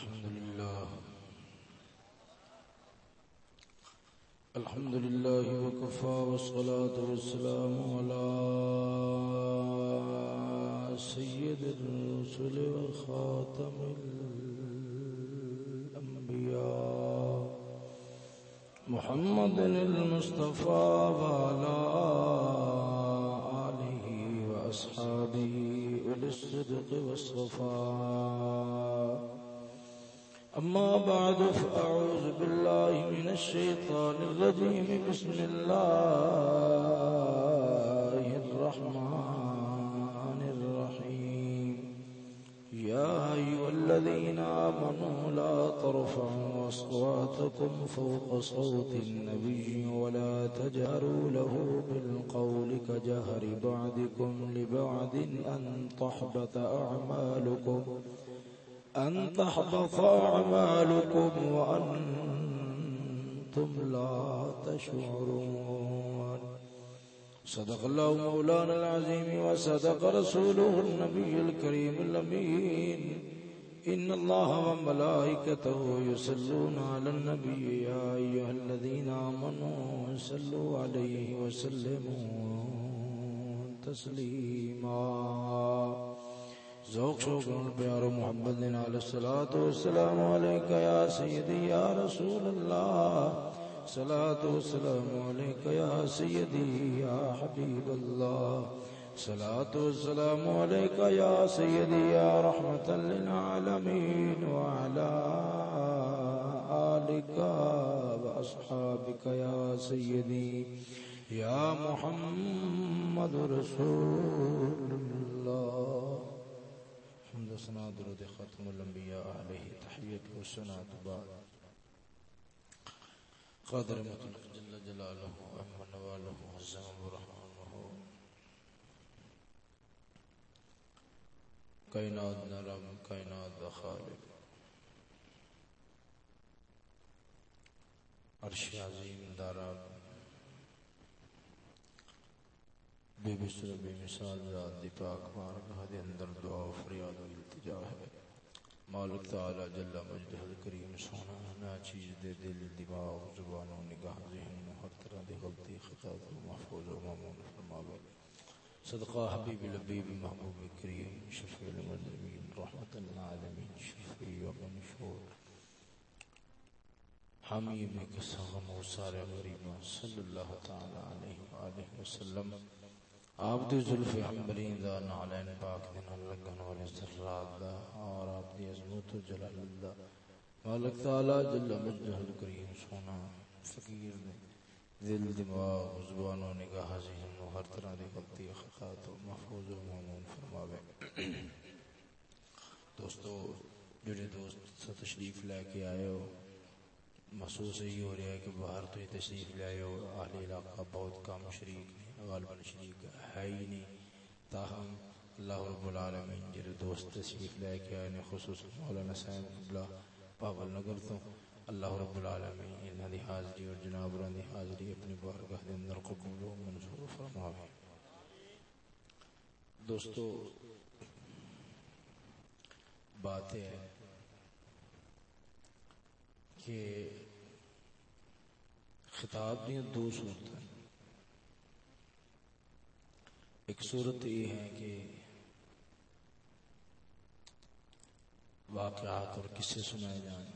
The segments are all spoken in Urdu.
الحمد لله. الحمد لله وكفى والصلاة والسلام على سيد الرسل وخاتم الأنبياء. محمد المصطفى وعلى آله وأصحابه أولي الصدق والصفاء. أما بعد، فأعوذ بالله من الشيطان الرجيم. بسم الله الرحمن الرحيم. يا أيها الذين آمنوا، لا ترفعوا أصواتكم فوق صوت النبي ولا تجهروا له بالقول كجهر بعضكم لبعض أن تحبط أعمالكم. أن تحبط أعمالكم وأنتم لا تشعرون. صدق الله مولانا العظيم وصدق رسوله النبي الكريم الأمين. إن الله وملائكته يصلون على النبي يا أيها الذين آمنوا صلوا عليه وسلموا تسليما. ذوق شوق پیار محمد نے علیہ الصلوۃ والسلام علیک یا سیدی، یا رسول اللہ۔ صلاۃ والسلام علیک یا سیدی، یا حبیب اللہ۔ صلاۃ والسلام علیک یا سیدی، یا رحمت للعالمین۔ وعلى آلک واصحابک یا سیدی، یا محمد رسول اللہ۔ حمد و سنا درود ختم الانبیاء علیہ تحیت و سنا بعد قادر مطلق جل جلالہ امن والہ عزم و رحمانہ کائنات نرم کائنات خالق. عرش عظیم دارا بے بسر بے مثال ذات دی پاک بارگاہ دے اندر دعا و فریاد و التجا ہے مالک تعالی جل مجدہ الکریم، سونا نا چیز دے دل، دماغ، زبان و نگاہ، ذہن ہر طرح دی غلطی، خطا کو محفوظ و مامون فرماوے۔ صدقہ حبیب لبیب محبوب کریم، شفیع المذنبین رحمت العالمین، شفیع و منشور۔ حمیم کسا غم و سارے غریبان صلی اللہ تعالی علیہ وآلہ وسلم۔ آپ دی ظلف حنبرین دا نعلین پاک دن لگن والے ذرات دا اور آپ دی عظمت و جلال اللہ مالک تعالی جل مجدہ الکریم سونا فقیر دے۔ دل، دماغ، زبان و نگاہ ذہن و ہر طرح دی غلطی و خطات و محفوظ و معمون فرماوے۔ دوستو، جڑے دوست سے تشریف لے کے آئے ہو، محسوس یہی ہو رہا ہے کہ باہر تو ہی تشریف لے آئے ہو، اہل علاقہ بہت کم شریک غالباً شریک ہے ہی نہیں تاہم، اللہ رب العالمین جڑے دوست تشریف لے کے آئے نے خصوص مولانا صاحب اللہ پاول نگر تو، اللہ رب العالمین انہاں دی حاضری اور جناب ران دی حاضری اپنی بارگاہ دے اندر قبول و منظور فرماوے۔ دوستو، بات ہے کہ خطاب دیا دو صورت ہیں۔ ایک صورت یہ ہے کہ واقعات اور قصے سنائے جائیں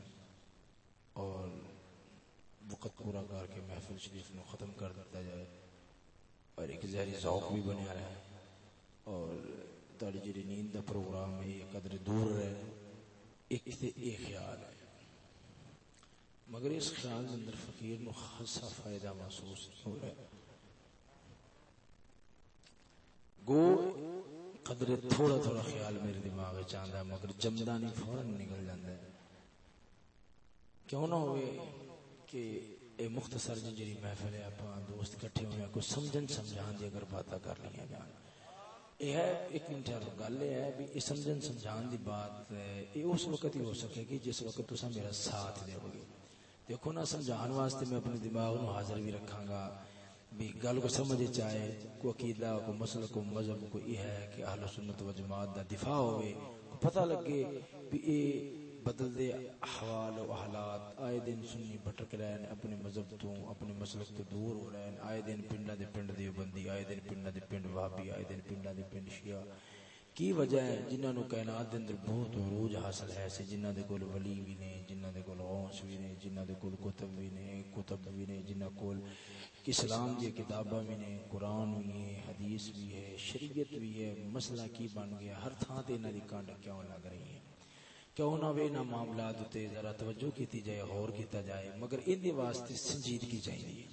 اور وقت پورا کر کے محفل شریف میں ختم کر دیتا جائے اور ایک زہری ذوق بھی بنیا رہے اور تاری جی نیند کا پروگرام ہے یہ قدر دور رہے ایک تے ایک خیال ہے۔ مگر اس خیال اندر فقیر نو خاصا فائدہ محسوس ہو رہا ہے۔ گو قدر تھوڑا تھوڑا خیال میرے دماغ چاہتا ہے، مگر جمدا نہیں فوراً نکل جاتا ہے۔ کیوں نہ ہوئے کہ اے مختصر جی جی محفل ہے اپنا دوست کٹھے ہوئے کچھ سمجھن سمجھان دی اگر باتیں کر لیا جان۔ یہ ہے، ایک منٹ گل یہ ہے بھی یہ سمجھن سمجھان دی بات یہ اس وقت ہی ہو سکے گی جس وقت تسا میرا ساتھ دے گے دیکھو نا، سمجھان واسطے میں اپنے دماغ نو حاضر بھی رکھاں گا۔ بھی گل کو سمجھ چاہے کو عقیدہ، کو مسئلہ، کو مذہب، کو یہ ہے کہ اہل سنت و جماعت دا دفاع ہوئے، کو پتہ لگے بھی اے بدل دے احوال و حالات، آئے دن سنی بھٹک رہے ہیں، اپنے مذہب تو، اپنے مسلک تو دور ہو رہے ہیں، آئے دن پنڈا دے پنڈ دیو بندی آئے دن پنڈا دے پنڈ وابی آئے دن پنڈا دے پنڈ شیعہ۔ کی وجہ ہے؟ جنہاں نو کائنات دے اندر بہت عروج حاصل ہے سے جنہاں دے کول ولی بھی نے، جنہاں دے کول غوث بھی نے، جنہاں دے کول کتب بھی نے کتب بھی نے، جنہاں کول اسلام دی کتاباں بھی نے، قرآن بھی ہے حدیث بھی ہے، شریعت بھی ہے، مسئلہ کی بن گیا، ہر تھان تے انہاں دی کانڈ کیوں لگ رہی ہے کیوں نہ وے نہ معاملات تے ذرا توجہ کیتی جائے، غور کیتا جائے، مگر ان دے واسطے سنجیدگی چاہیے۔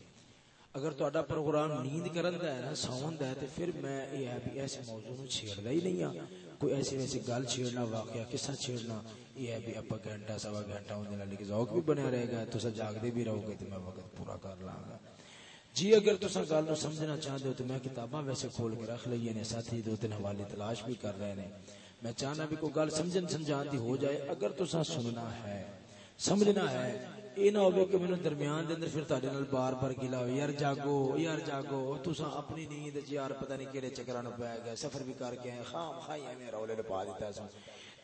اگر تہاڈا پروگرام نیند کرن دا ہے نا سون دا ہے، تے پھر میں یہ ہے بھی ایسے موضوع نو چھیڑدا ہی نہیں ہاں۔ کوئی ایسی ویسی گل چھیڑنا، واقعہ قصہ چھیڑنا، یہ ہے بھی اپا گھنٹہ، سوا گھنٹہ ہونے لگے ذوق بھی بنیا رہے گا تو جاگدے بھی رہو گے تو میں وقت پورا کر لاں گا۔ جی اگر تسا گل نو سمجھنا چاہتے ہو تو میں کتاباں ویسے کھول کے رکھ لئیے نے ساتھی دو تین حوالے تلاش بھی کر رہے ہیں۔ میں چاہنا بھی کوئی گل سمجھن سمجھان دی ہو جائے، اگر تسا سننا ہے، سمجھنا ہے۔ اے نہ ہوے کہ مینوں درمیان دے اندر پھر تہاڈے نال بار بار گلا ہو یار جاگو یار جاگو تسا اپنی نیند یار پتہ نہیں کیڑے چکراں نو پے گئے سفر بھی کر کے ہیں خام خائی ایویں رولے نے پا دیتا سو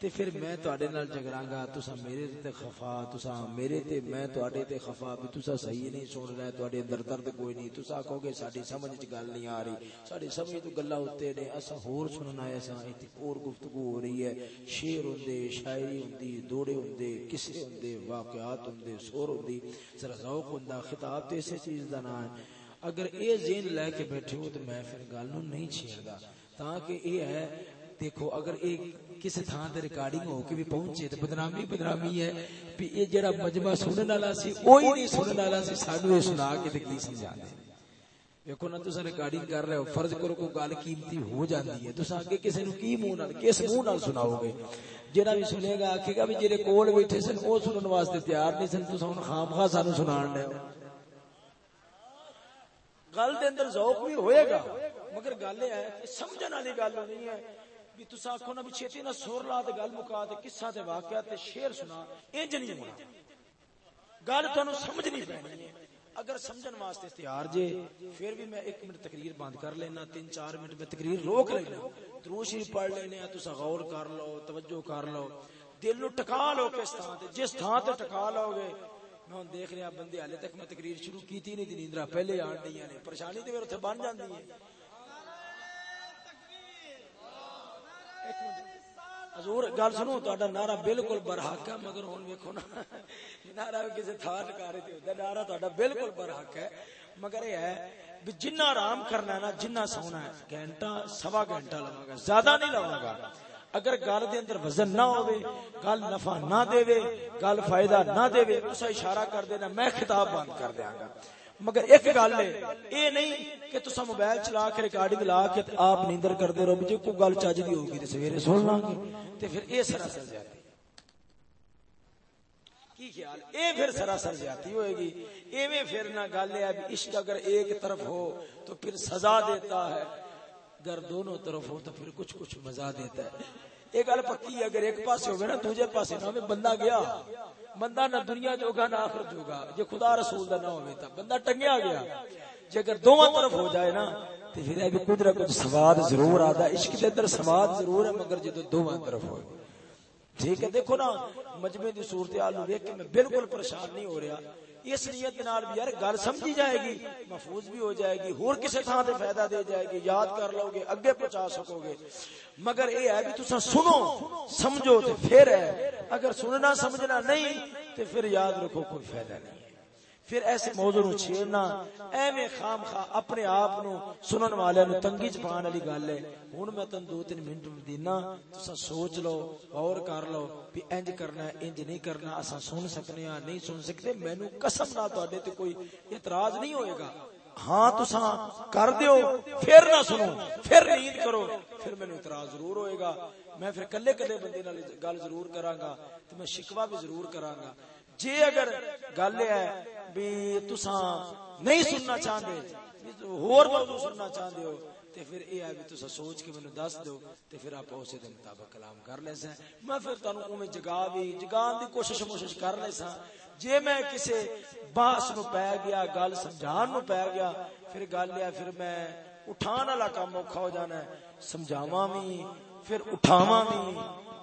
تے پھر میں تواڈے نال جھگڑاں گا تسا میرے تے خفا تسا میرے تے، میں تواڈے تے خفا، بھی تسا صحیح نہیں سن رہے، تواڈے اندر درد کوئی نہیں۔ تسا کہو گے ساڈی سمجھ وچ گل نہیں آ رہی، ساڈی سمجھ تو گلاں اوتے نے اسا ہور سننا ہے اسا ایتھے اور گفتگو ہو رہی ہے۔ شعر ہوندے، شاعری ہوندی، دوڑے ہوندے، قصے ہوندے، واقعات ہوندے، سور ہوندی۔ ذرا ذوق ہوندا، خطاب تے اسی چیز دا نام ہے۔ اگر اے ذہن لے کے بیٹھے ہو تو میں پھر گل نو نہیں چھیڑدا تاکہ اے ہے دیکھو، اگر ایک کسی تھان تے ریکارڈنگ ہو کے بھی پہنچے تے بدنامی بدنامی ہے بھی اے جڑا مجمع سنن والا سی، اوہی نہیں سنن والا سی، سانو اے سنا کے تے کی سمجھا دے دیکھو نا، تساں ریکارڈنگ کر رہے ہو، فرض کرو کوئی گل قیمتی ہو جاندی ہے، تساں اگے کسی نو کی منہ نال، کس منہ نال سناؤ گے؟ جڑا بھی سنے گا، آکھے گا بھی جڑے کول بیٹھے سن، او سنن واسطے تیار نہیں سن، تساں ہن خام خواہ سانو سنان دے گل دے اندر ذوق بھی ہوئے گا، مگر گل یہ ہے کہ سمجھن والی گل نہیں ہے۔ بھی تسا آکھو نا بھی چھتی نہ سور لا تے گل مکا تے قصہ تے واقعہ تے شعر سنا انج نہیں ہونا۔ گل تانوں سمجھنی پینی۔ ہے اگر سمجھن واسطے تیار جے، پھر بھی میں ایک منٹ تقریر بند کر لینا، تین چار منٹ میں تقریر روک لینا۔ دروش ہی پڑھ لینے تسا غور کر لو، توجہ کر لو۔ دل نو ٹکا لو کس تھان تے، جس تھان تے ٹکا لو گے۔ میں دیکھ رہا، بندے حالے تک میں تقریر شروع کیتی نہیں نیندرا پہلے آن ڈیاں نے۔ پریشانی تے پھر اوتھے بن جاندی ہے حضور، گل سنو، تہاڈا نعرہ بالکل برحق ہے، مگر ہن ویکھو نا، نعرہ کسی تھا ٹکارے تے ہوندا نعرہ تہاڈا بالکل برحق ہے، مگر یہ ہے بھی جنہ آرام کرنا ہے نا، جنہ سونا ہے، گھنٹہ، سوا گھنٹہ لواں گا، زیادہ نہیں لواں گا۔ اگر گل دے اندر وزن نہ ہوے گل نفع نہ دے گل فائدہ نہ دے اسا اشارہ کر دینا، میں خطاب بند کر دیاں گا۔ مگر ایک گل ہے، اے نہیں کہ تسا موبائل چلا کے ریکارڈنگ لا کے آپ نیندر کردے رہو جے کوئی گل چج دی ہوگی تے سویرے سن لیں گے تے پھر اے سراسر زیادتی۔ کی خیال؟ اے پھر سراسر زیادتی ہوئے گی۔ ایویں پھر نہ گل ہے عشق اگر ایک طرف ہو تو پھر سزا دیتا ہے۔ اگر دونوں طرف ہو تو پھر کچھ کچھ مزہ دیتا ہے۔ ایک گل پکی اگر ایک پاسے ہوگا نا، دوجے پاسے نہ بندہ گیا۔ بندہ نہ دنیا جوگا نہ آخر جوگا۔ جے خدا رسول دا نہ ہوئے تا بندہ ٹنگیا گیا۔ جے اگر دوواں طرف ہو جائے نا، تے پھر ابھی قدرت کچھ سواد ضرور آدا عشق دے اندر سواد ضرور ہے، مگر جے دوواں طرف ہوئے۔ ٹھیک ہے، دیکھو نا، مجمع دی صورتحال نو دیکھ کے میں بالکل پریشان نہیں ہو رہا۔ اس نیت نال بھی یار گل سمجھی جائے گی، محفوظ بھی ہو جائے گی، ہور کسے تھان تے فائدہ دے جائے گی، یاد کر لو گے، اگے پہنچا سکو گے۔ مگر اے ہے بھی تساں سنو، سمجھو تے پھر ہے۔ اگر سننا، سمجھنا نہیں، تے پھر یاد رکھو، کوئی فائدہ نہیں۔ پھر ایسے موضوع نو چھیڑنا ایویں خام خواہ اپنے آپ نو سنن والے نو تنگی چ پان والی گل ہے۔ ہن میں تن دو تین منٹ دینا تسا سوچ لو غور کر لو بھی انج کرنا ہے انج نہیں کرنا اسا سن سکنے ہاں نہیں سن سکتے مینوں قسم نہ تواڈے تے کوئی اعتراض نہیں ہوئے گا۔ ہاں تسا کر دیو پھر نہ سنو پھر نیند کرو پھر مینوں اعتراض ضرور ہوئے گا۔ میں پھر کلے کلے بندے نال گل ضرور کراں گا تے میں شکوا بھی ضرور کراں گا۔ جے اگر گل ہے بھی تساں نہیں سننا چاہندے، ہور موضوع سننا چاہندے ہو، تے پھر اے ہے بھی تساں سوچ کے مینوں دس دیو تے پھر آپ اسے دے مطابق کلام کر لے سیں میں پھر تانوں اوویں جگا بھی جگان دی کوشش کوشش کر لے ساں۔ جے میں کسے باس نو پے گیا، گل سمجھان نو پے گیا، پھر گل ہے پھر میں اٹھان والا کام اوکھا ہو جانا ہے، سمجھاواں بھی پھر اٹھاواں بھی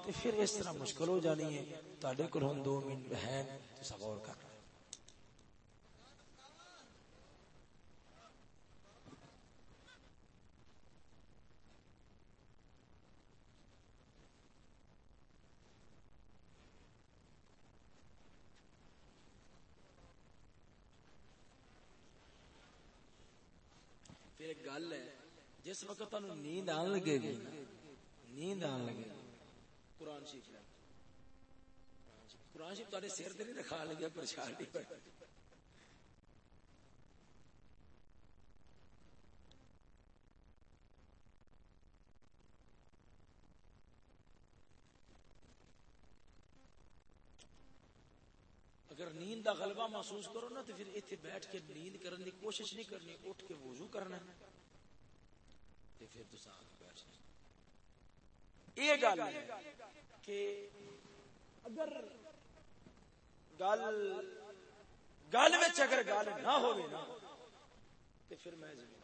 تے پھر اس طرح مشکل ہو جانی ہے۔ تہاڈے کول ہن 2 منٹ ہیں، تساں غور کر پھر ایک گل ہے جس وقت تمہیں نیند آن لگے گی۔ نیند آن لگے گی۔ قرآن شریف قرآن شریف تھوڑے سر نہیں رکھا لگیا، پریشان نہیں اگر نیند دا غلبہ محسوس کرو نا، تو پھر اتنے بیٹھ کے نیند کرنے کی کوشش نہیں کرنی، اٹھ کے وضو کرنا۔ ہے تو پھر تو ساتھ بیٹھ یہ گل کہ اگر گل گل میں اگر گل نہ ہو نا تو پھر میں زمین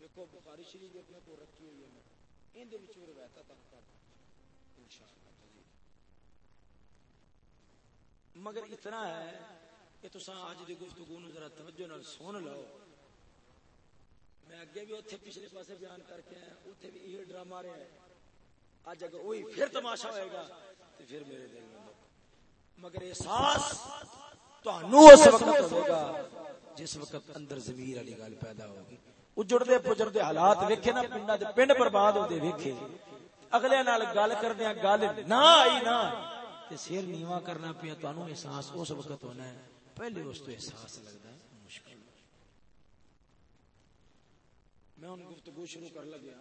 دیکھو بخاری شریف اپنے کو رکھی ہوئی ہے ان روایت تک کر ان شاء اللہ مگر اتنا ہے کہ تسا اج دی گفتگو نو ذرا توجہ نال سن لو۔ میں اگے بھی اوتھے پچھلے پاسے بیان کر کے آیا اوتھے بھی یہ ڈرامہ رہا ہے۔ اج اگر وہی پھر تماشا ہوئے گا تو پھر میرے دل میں مگر احساس تانوں اس وقت ہوے گا جس وقت اندر ضمیر والی گل پیدا ہوگی۔ اجڑدے پجڑدے حالات ویکھے نا، پنڈا دے پنڈ برباد ہوندے ویکھے۔ اگلے نال گل کردیاں گل نہ آئی نہ تے سیر نیوا کرنا پیا تو احساس اس وقت ہونا ہے۔ پہلے اس تو احساس لگتا ہے مشکل میں ان گفتگو شروع کر لگیا۔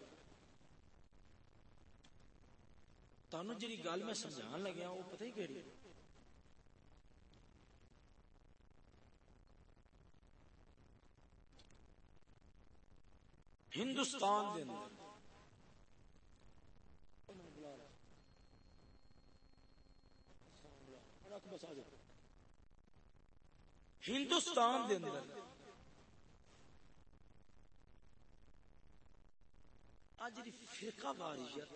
تانوں جی گل میں سمجھان لگیا وہ پتہ ہی کہڑی ہندوستان دے اندر۔ ہندوستان دے اندر۔ اج دی فرقہ واریت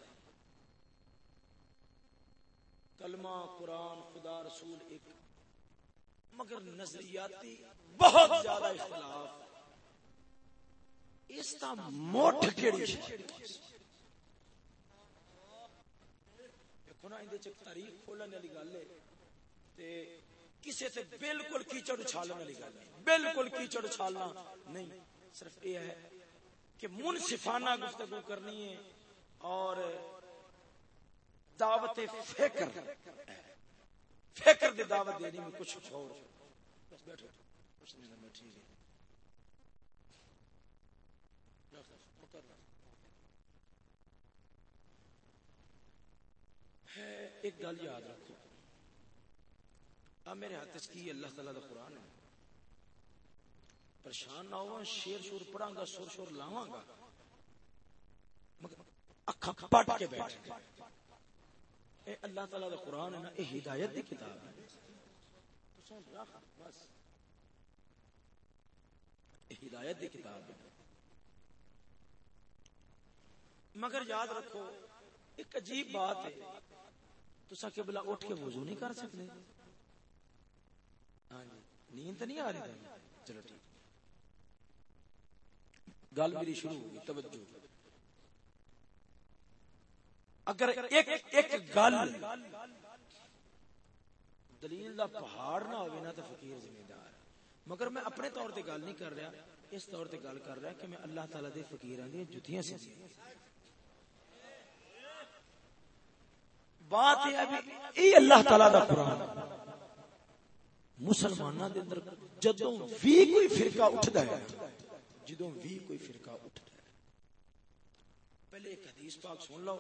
کلمہ قرآن خدا رسول ایک مگر نظریاتی بہت زیادہ اختلاف اس کا موٹ کیڑی دیکھو نا اندے تاریخ کھولنے والی گل ہے تے کسے تے بالکل کیچڑ اچھالنے والی گل نہیں بالکل کیچڑ اچھالنا نہیں صرف یہ ہے کہ منصفانہ گفتگو کرنی ہے اور دعوت فکر فکر دی دعوت دینی میں کچھ اور۔ بس بیٹھو، کچھ نہیں بیٹھی ایک گل یاد رکھو۔ اب میرے ہاتھ کی اللہ تعالیٰ دا قرآن ہے۔ پریشان نہ ہوا شیر شور پڑھا گا سور شور لاواں گا مگر اکھا پٹ کے بیٹھ اے اللہ تعالیٰ دا قرآن ہے نا، اے ہدایت دی کتاب ہے۔ بس ہدایت دی کتاب ہے۔ مگر یاد رکھو، ایک عجیب بات ہے۔ تو سا بلا اٹھ کے وضو نہیں کر سکتے ہاں جی نیند نہیں آ رہی چلو ٹھیک۔ گل میری شروع ہوگی، توجہ۔ اگر ایک ایک گل دلیل دا پہاڑ نہ ہوئے نا تو فقیر ذمہ دار مگر میں اپنے طور تے گل نہیں کر رہا، اس طور تے گل کر رہا کہ میں اللہ تعالی دے فقیراں دی جتیاں سی بات یہ ہے اے اللہ تعالی دا قرآن۔ مسلمانوں دے اندر جدوں بھی کوئی فرقہ اٹھدا ہے جدوں بھی کوئی فرقہ اٹھدا ہے۔ پہلے ایک حدیث پاک سن لو۔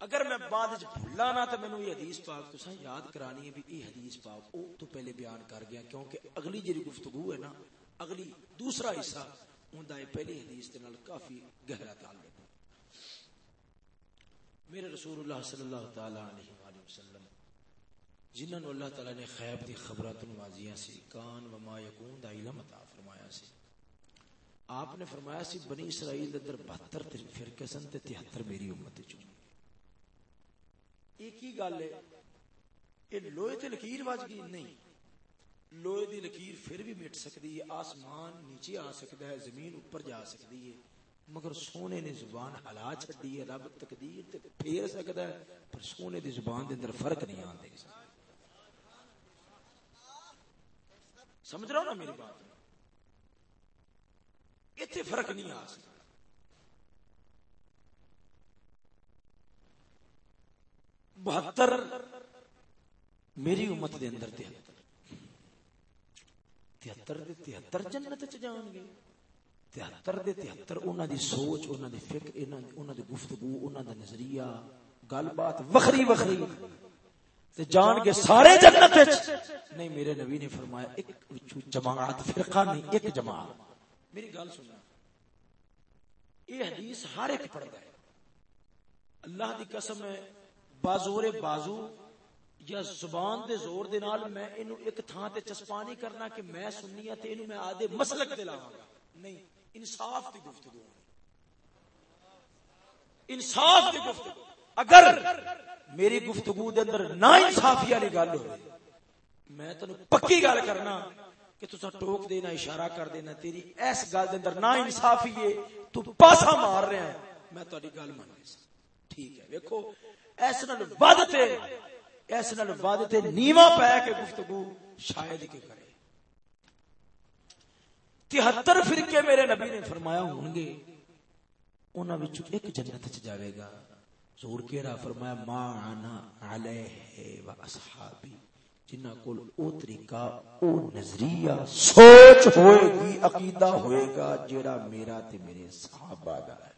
اگر میں بعد وچ بھولا نہ تے مینوں یہ حدیث پاک تساں یاد کرانی ہے بھی یہ حدیث پاک او تو پہلے بیان کر گیا کیونکہ اگلی جڑی گفتگو ہے نا، اگلی دوسرا حصہ اوندا ہے پہلی حدیث دے نال کافی گہرا تعلق میرے رسول اللہ صلی اللہ تعالی علیہ وآلہ وسلم جنہوں نے اللہ تعالی نے خیب دی خبرات نوازیاں سی، کان و ما یکون دا علم عطا آپ نے فرمایا سی بنی اسرائیل اندر بہتر فرقے سن تے تہتر میری امت چ ایک ہی گل ہے، یہ لوہے تے لکیر وج گئی؟ نہیں۔ لوہے دی لکیر پھر بھی مٹ سکتی ہے، آسمان نیچے آ سکتا ہے، زمین اوپر جا سکتی ہے۔ مگر سونے نے زبان ہلا چھڈی ہے، رب تقدیر تے پھیر سکتا ہے، پر سونے دی زبان دے اندر فرق نہیں آندے سمجھ رہا ہو نا میری بات؟ اتنے فرق نہیں آ سکتا۔ بہتر میری امت دے اندر تہتر۔ تہتر دے تہتر جنت چ جان گے۔ تہتر دے تہتر انہوں دی سوچ انہوں دی فکر انہوں دی گفتگو انہوں دا نظریہ گل بات وکری وکری تے جان کے سارے جنت نہیں، میرے نبی نے فرمایا، ایک جماعت فرقہ نہیں، ایک جماعت۔ میری گل سننا یہ حدیث ہر ایک پڑھتا ہے۔ اللہ دی قسم ہے، بازور بازو یا زبان دے زور دے نال میں اینو ایک تھان تے چسپانی کرنا کہ میں سننی تے اینو میں آدھے مسلک تے لاواں گا۔ نہیں، انصاف دی گفتگو انصاف دی گفتگو۔ اگر میری گفتگو دے اندر نا انصافی والی گل ہو میں تینوں پکی گل کرنا کہ تسا ٹوک دینا، اشارہ کر دینا، تیری ایس گل دے اندر نا انصافی ہے، تو پاسا مار رہا ہے میں تہاڈی گل مان ٹھیک ہے، ویکھو، ایس نال ود تے ایس نال ود تے نیواں پے کے گفتگو شاید کہ کرے۔ تہتر فرقے میرے نبی نے فرمایا ہوں گے، انہاں وچ ایک جنت چ جاوے گا۔ زور کیڑا؟ فرمایا، ما انا علیہ و اصحابی جنہ کول او طریقہ، او نظریہ سوچ ہوئے گی، عقیدہ ہوئے گا جیڑا میرا تے میرے صحابہ دا ہے۔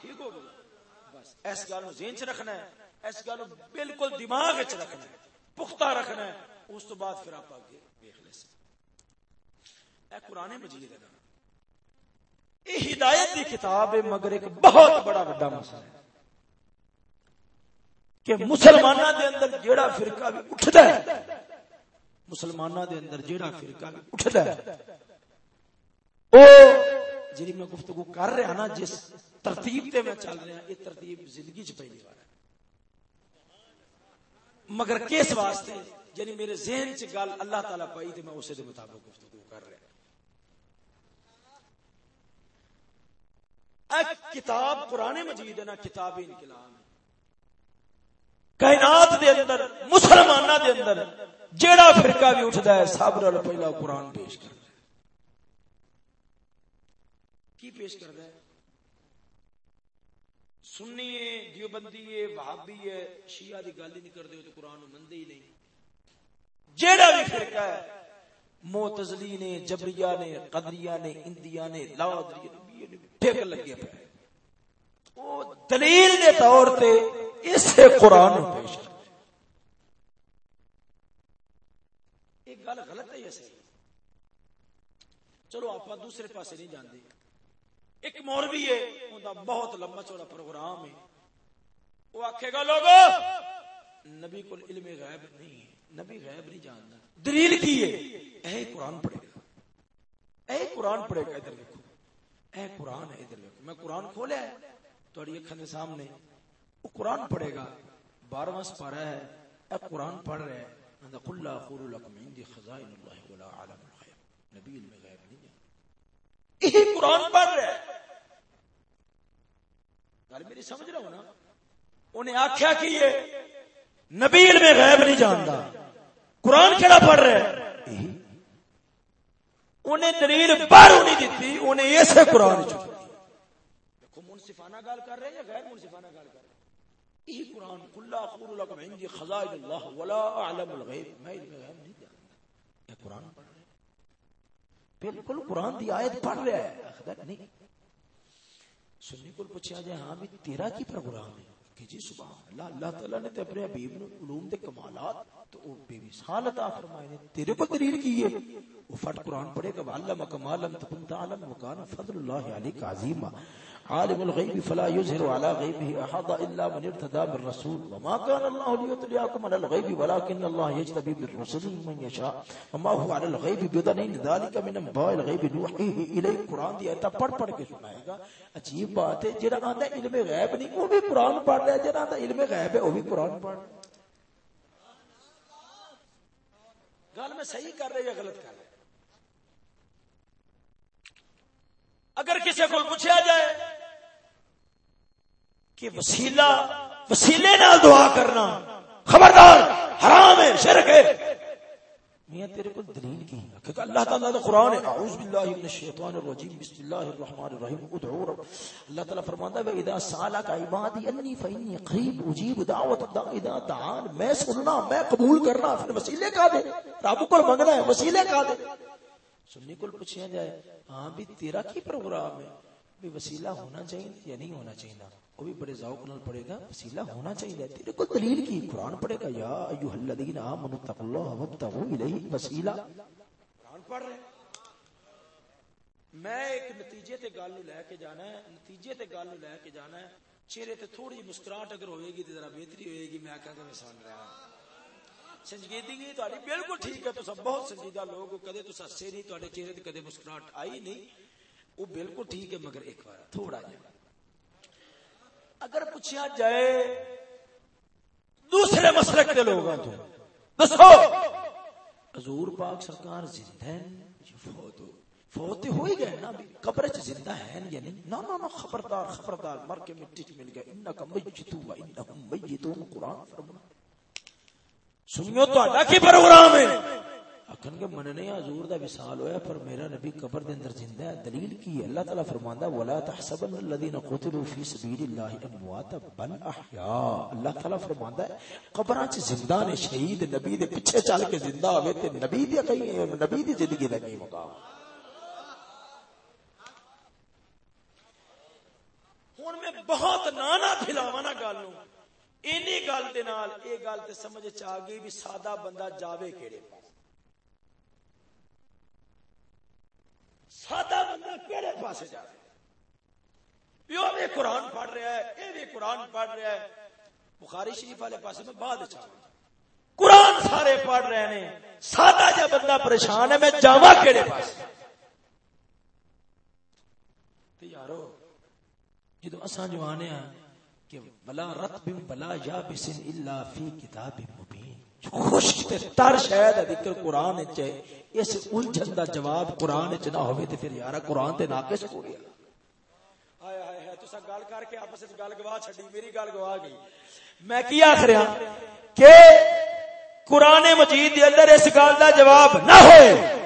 ٹھیک ہو بس، اس گل نو ذہن چ رکھنا ہے، اس گل نو بالکل دماغ وچ رکھنا ہے، پختہ رکھنا ہے۔ اس تو بعد پھر آپ آگے دیکھ لے سکتے اے قرآن مجید ہے۔ یہ ہدایت دی کتاب ہے، مگر ایک بہت بڑا بڑا مسئلہ ہے۔ کہ مسلمانہ دے اندر جیڑا فرقہ بھی اٹھتا ہے مسلمانہ دے اندر جیڑا فرقہ بھی اٹھتا ہے۔ او جنہی میں گفتگو کر رہا نا، جس ترتیب تے میں چل رہا، یہ ترتیب زندگی چ پہلی بار ہے۔ مگر کس واسطے؟ یعنی میرے ذہن چ گل اللہ تعالی پائی تے میں اسے دے مطابق گفتگو کر رہا۔ ایک کتاب قرآن مجید ہے نا، کتاب انقلاب۔ کائنات دے اندر مسلمانہ دے اندر جیڑا فرقہ بھی اٹھدا ہے سب نال پہلا قرآن پیش کردا ہے۔ کی پیش کردا ہے؟ سنی ہے دیوبندی ہے وہابی ہے شیعہ دی گل ہی نہیں کردے تو قرآن مندے ہی نہیں۔ جیڑا بھی فرقہ ہے، معتزلی نے، جبریہ نے، قدریہ نے اندیا نے لاودری نے ٹھیک لگے پے۔ وہ دلیل دے طور تے اسے قرآن پیش کر ایک گل غلط ہے ایسے۔ چلو آپ دوسرے پاسے نہیں جانتے ایک مولوی ہے ان بہت لمبا چوڑا پروگرام ہے۔ وہ آخے گا لوگ نبی کو علم غیب نہیں ہے۔ نبی غیب نہیں جانتا دلیل کی ہے؟ اے قرآن پڑھے گا۔ اے قرآن پڑھے گا، ادھر دیکھو اے قرآن ہے، ادھر دیکھو میں قرآن کھولیا ہے تھوڑی اکھان سامنے وہ قرآن پڑھے گا۔ بارہواں پارا ہے، اے قرآن پڑھ رہے ہیں۔ عندي خزائن ولا نبی علم غیب نہیں جانتا یہی قرآن پڑھ رہے ہیں۔ گل میری سمجھ رہا ہوں نا؟ انہیں آخیا کہ یہ نبی علم غیب نہیں جانتا قرآن کہڑا پڑھ رہے ہیں؟ انہیں دلیل باہر نہیں دیتی انہیں اسے قرآن چکی دیکھو، منصفانہ گل کر رہے ہیں یا غیر منصفانہ گل کر رہے ہیں؟ یہی قرآن کلا اقول لكم عندي خزائن الله ولا اعلم الغیب. میں علم غیب نہیں جانتا۔ یہ قرآن پڑھ رہے ہیں بالکل قرآن دی آیت پڑھ رہا ہے۔ اخدر نہیں۔ سنی کو پوچھا جائے ہاں بھی تیرا کی پروگرام ہے؟ کہ جی سبحان اللہ اللہ تعالیٰ نے تے اپنے حبیب نے علوم دے کمالات تو او بے مثال عطا فرمائے نے تیرے کو دلیل کی ہے؟ وہ فٹ قرآن پڑھے گا علم کمالم تکن تعلم وکان فضل اللہ علیک عظیما عالم الغيب فلا يظهر على غيبه احد الا من ارتضى بالرسول وما كان الله ليطلعكم على الغيب ولكن الله يجتبي بالرسل من يشاء وما هو على الغيب بضنين ذلك من انباء الغيب نوحيه اليه قران دی ایت پڑھ پڑھ کے سنائے گا۔ عجیب بات ہے، جڑا آندا علم غیب نہیں، وہ بھی قران پڑھ رہا ہے، جڑا آندا علم غیب ہے، وہ بھی قران پڑھ گل میں صحیح کر رہے یا غلط کر رہے؟ اگر کسی کو پوچھا جائے کہ وسیلہ، وسیلے نال دعا کرنا۔ خبردار، حرام ہے، شرک ہے۔ میاں، تیرے کو دلیل کی ہے؟ کہ اللہ تعالیٰ دا قرآن ہے، اعوذ باللہ من الشیطان الرجیم، بسم اللہ الرحمن الرحیم، ادعو رب۔ اللہ تعالیٰ فرماتا ہے اذا سالک عبادی انی فانی قریب اجیب دعوت دا اذا دعان۔ میں سننا، میں قبول کرنا، پھر وسیلے کا دے۔ رب کو منگنا ہے، وسیلے کا دے۔ سنی کو پوچھا جائے ہاں بھی تیرا کی پروگرام ہے؟ بھی وسیلہ ہونا چاہیے یا نہیں ہونا چاہیے؟ وہ بھی بڑے ذوق نال پڑھے گا، وسیلہ ہونا چاہیے۔ تیرے کو دلیل کی؟ قرآن پڑھے گا، یا ایھا الذین آمنوا اتقوا اللہ وابتغوا الیہ وسیلہ۔ قرآن پڑھ رہے میں ایک نتیجے تے گل نو لے کے جانا ہے، نتیجے تے گل نو لے کے جانا ہے۔ چہرے تے تھوڑی مسکراہٹ اگر ہوئے گی تے ذرا بہتری ہوئے گی، میں آکھاں کہ میں سن رہا ہوں سنجیدگی تہاڈی بالکل ٹھیک ہے۔ تو سب بہت سنجیدہ لوگ ہو، کدے تو ہسے نہیں، تہاڈے چہرے تے کدے مسکراہٹ آئی نہیں۔ وہ بالکل ٹھیک ہے، مگر ایک بار، تھوڑا جہا۔ اگر پوچھا جائے، دوسرے مسلک کے لوگوں تو۔ دسو۔ حضور پاک سرکار زندہ ہیں؟ فوت فوت ہو ہی گئے نا قبر چ زندہ ہیں یا نہیں؟ نہ نہ نہ خبردار خبردار، مر کے مٹی چ مل گئے۔ انک میتو و انہم میتون قران فرمایا سنیو تہاڈا کی پروگرام ہے؟ اکھن کے مننے حضور دا وصال ہویا پر میرا نبی قبر دے اندر زندہ ہے۔ دلیل کی ہے؟ اللہ تعالی فرماندا ولا تحسبن الذين قتلوا في سبيل الله اموات بل احياء اللہ تعالی فرماندا ہے قبراں چ زندہ نے شہید نبی دے پیچھے چل کے زندہ ہوے تے نبی دی کہیں نبی دی زندگی دا نہیں مقام ہن میں بہت نانا پھلاواں نا گل نو اینی گل دے نال، اے گل تے سمجھ چ آ گئی بھی سادہ بندہ جاوے کیڑے پاس۔ سادہ بندہ کہڑے پاسے جا رہا ہے؟ بھی قرآن پڑھ رہا ہے، یہ بھی قرآن پڑھ رہا ہے۔ بخاری شریف والے پاسے میں بعد چاہ قرآن سارے پڑھ رہے ہیں۔ سادہ جا بندہ پریشان ہے، میں جاوا کہڑے پاس یارو، جدو اساں جو آنے ہیں کہ بلا رت بلا یا بسن الا فی کتاب مبین خوش تے تر شاید ذکر قرآن چ اس الجھن دا جواب قرآن چ نہ ہوے تے پھر یارا قرآن تے ناقص ہو گیا۔ ہائے ہائے ہائے تسا گل کر کے آپس وچ گل گوا چھڈی، میری گل گوا گئی۔ میں کی ہاں؟ کہ قرآن مجید دے اندر اس گل دا جواب نہ ہوئے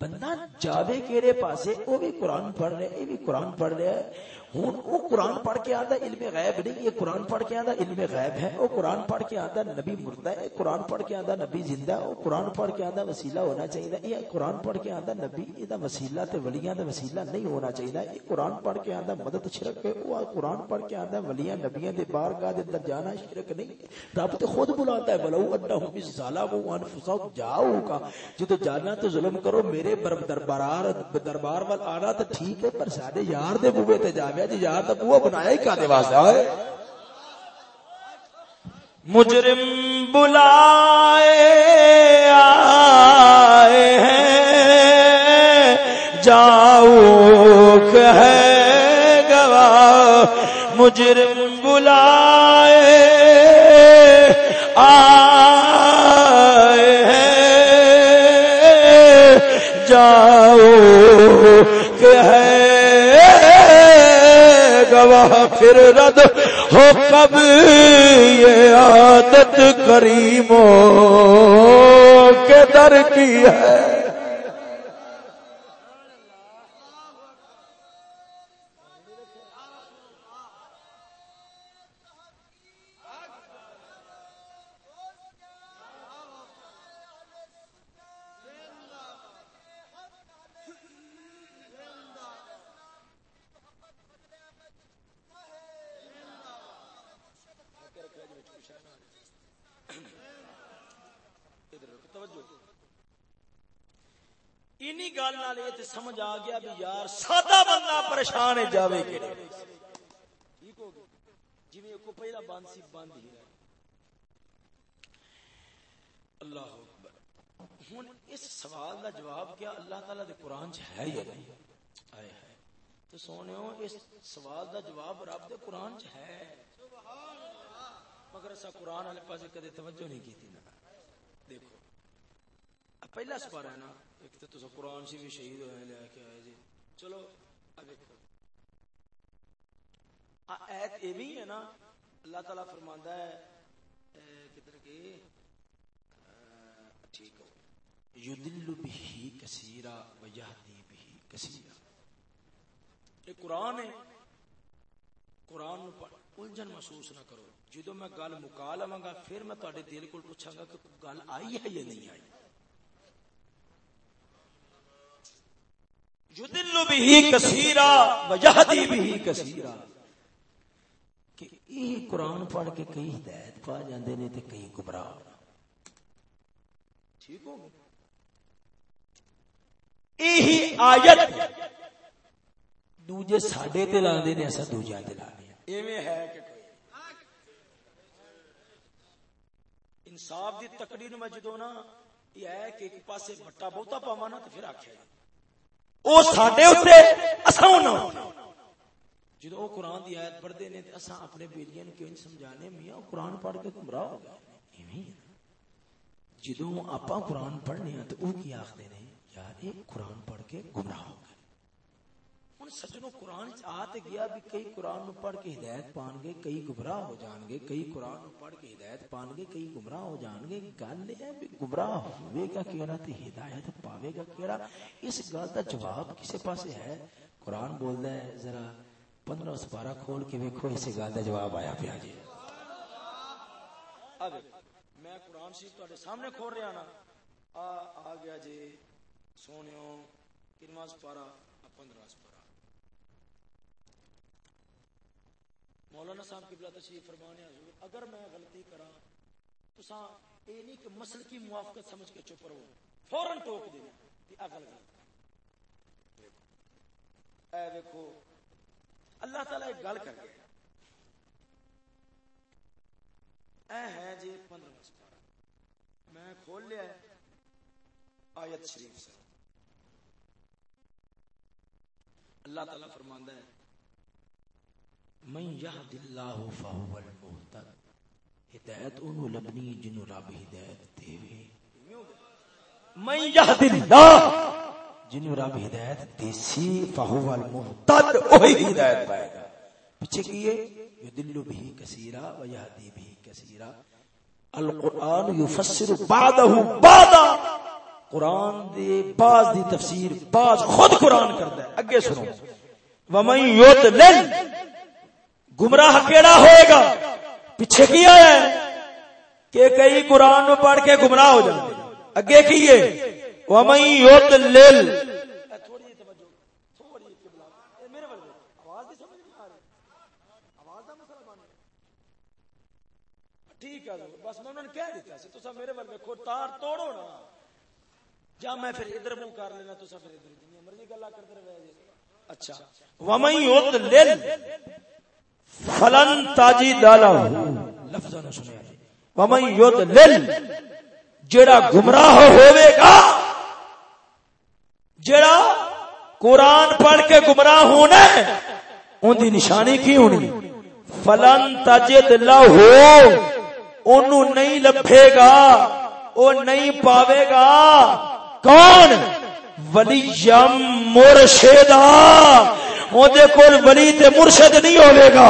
بندہ جاوے کیڑے پاسے، او بھی قرآن پڑھ رہے اے بھی قرآن پڑھ رہا ہے۔ ہوں، وہ قرآن پڑھ کے آتا علم غیب نہیں، یہ قرآن پڑھ کے آتا علم غیب ہے، وہ قرآن پڑھ کے آتا نبی مردہ ہے، قرآن پڑھ کے آتا نبی زندہ ہے، وہ قرآن پڑھ کے آتا وسیلہ ہونا چاہیے، یہ قرآن پڑھ کے آتا نبی، یہ وسیلہ تے ولیاں دا وسیلہ نہیں ہونا چاہیے، یہ قرآن پڑھ کے آتا مدد شرک ہے، وہ قرآن پڑھ کے آتا ولیاں نبیاں دے بارگاہ دے اندر جانا شرک نہیں رب تے خود بلاتا ہے بلو انہم ظالموا انفسهم جاؤ کا، جدو جانا تو ظلم کرو، میرے دربار دربار وال آنا تو ٹھیک ہے، پر سارے یار دے بوے تے جاوے گیا جی یار تک وہ بنایا ہی کہنے واسطے؟ آئے۔ مجرم بلائے آئے ہیں۔ جاؤ ہے گواہ، مجرم بلائے آئے روا پھر رد ہو کب یہ عادت کریموں کے در کی ہے؟ یار، سادہ بندہ پریشان ہے جاوے کیڑے ٹھیک ہو گیا جویں کو پہلا بند سی بند ہی اللہ اکبر۔ ہن اس سوال دا جواب کیا اللہ تعالی دے قرآن چ ہے یا نہیں؟ آئے ہے۔ تو سونےو اس سوال دا جواب رب دے قرآن چ ہے۔ مگر اسا قرآن والے پاسے کدے توجہ نہیں کیتی نا۔ دیکھو پہلا سپارہ ہے نا، ایک تو قرآن سے بھی شہید ہوئے لے کے آئے جی۔ چلو اب دیکھو ایت اے بھی ہے نا، اللہ تعالیٰ فرماندا ہے کدھر کے ٹھیک ہو۔ یدل بھی کثیرا و یہدی بھی کثیرا۔ یہ قرآن ہے۔ قرآن الجھن محسوس نہ کرو۔ جدو میں گل مکا لوا گا، پھر میں تے دل کو پوچھا گا کہ گل آئی ہے یا نہیں آئی۔ یدل بھی کثیرا وجہدی بھی کثیرا. کہ یہ قرآن پڑھ کے کئی ہدایت پا جاندے نے تے کئی گمراہ. ٹھیک ہو یہی آیت دوجے ساڈے تے لاندے نے اسا دوجے تے لانے ایویں ہے کہ انصاف دی تکڑی نو میں جدو نا، یہ ہے کہ ایک پاسے بٹا بہتا پاواں نا، تے پھر آکھے او ساڈے اوتے اساں نہ جدو وہ قرآن دی آیت پڑھتے ہیں تو اساں اپنے بیلیاں کیوں نہیں سمجھانے؟ میاں قرآن پڑھ کے گمراہ ہو گئے۔ جدو آپ قرآن پڑھنے ہیں تو وہ کی آخر نے؟ یار یہ قرآن پڑھ کے گمراہ ہو گئے۔ سجنوں قرآن آتے گیا بھی کئی قرآن پڑھ کے ہدایت پان گے، کئی گمراہ ہو جان گے، کئی قرآن پڑھ کے ہدایت پان گے، کئی گمراہ ہو جان گے۔ گل ہے بھی گمراہ ہوئے گا کیڑا تے ہدایت پاوے گا کیڑا؟ اس گل کا جواب کسے پاسے ہے؟ قرآن بول ہے، ذرا پندرہ سپارہ کھول کے ویکو اس گل کا جواب آیا پیا جی۔ میں قرآن شریف تے سامنے کھول رہا نا۔ آ آ گیا جی سونے کنواں سپارہ پندرہ سپارہ مولانا صاحب کی بلا تشریف فرمانے حضور، اگر میں غلطی کرا تو سا اے نہیں کہ مسل کی موافقت سمجھ کے چپ رہو، فوراً ٹوک دینا کہ اگل غلط۔ اے دیکھو اللہ تعالیٰ ایک گل کر گیا۔ اے ہے جی پندرہ سپارہ میں کھول لیا آیت شریف سے۔ اللہ تعالیٰ فرماندہ ہے من یهد اللہ فهو المهتد. ہدایت انہوں لبنی جنوں رب ہدایت دے من یهد اللہ جنوں رب ہدایت دیسی فهو المهتد، وہی ہدایت پائے گا. پیچھے کیے؟ یدل به کثیرا و یهدی به کثیرا القرآن یفسر بعده بعدا. قرآن دے بعض دی تفسیر بعض خود قرآن کرتا ہے. اگے سنو. ومن یضلل گمراہ کیڑا ہوئے گا؟ پیچھے کیا ہے؟ کہ کئی قرآن میں پڑھ کے گمراہ ہو جائے اگے کیے ٹھیک ہے، بس میں انہوں نے کہہ دیتا سی میرے ول ویکھو تار توڑو نا۔ جا میں پھر ادھر منہ کر لینا پھر ادھر جنی مرضی گلا رہے اچھا۔ فلن تاجی دالا لفظ نہ سنیا ومن یضلل جڑا گمراہ ہوے گا جڑا قرآن پڑھ کے گمراہ ہونا ہے، ان دی نشانی کی ہونی فلن تجد لہو انہوں نہیں لبھے گا، او نہیں پاوے گا۔ کون؟ ولی مرشدہ۔ کول ولی تے مرشد نہیں ہوئے گا۔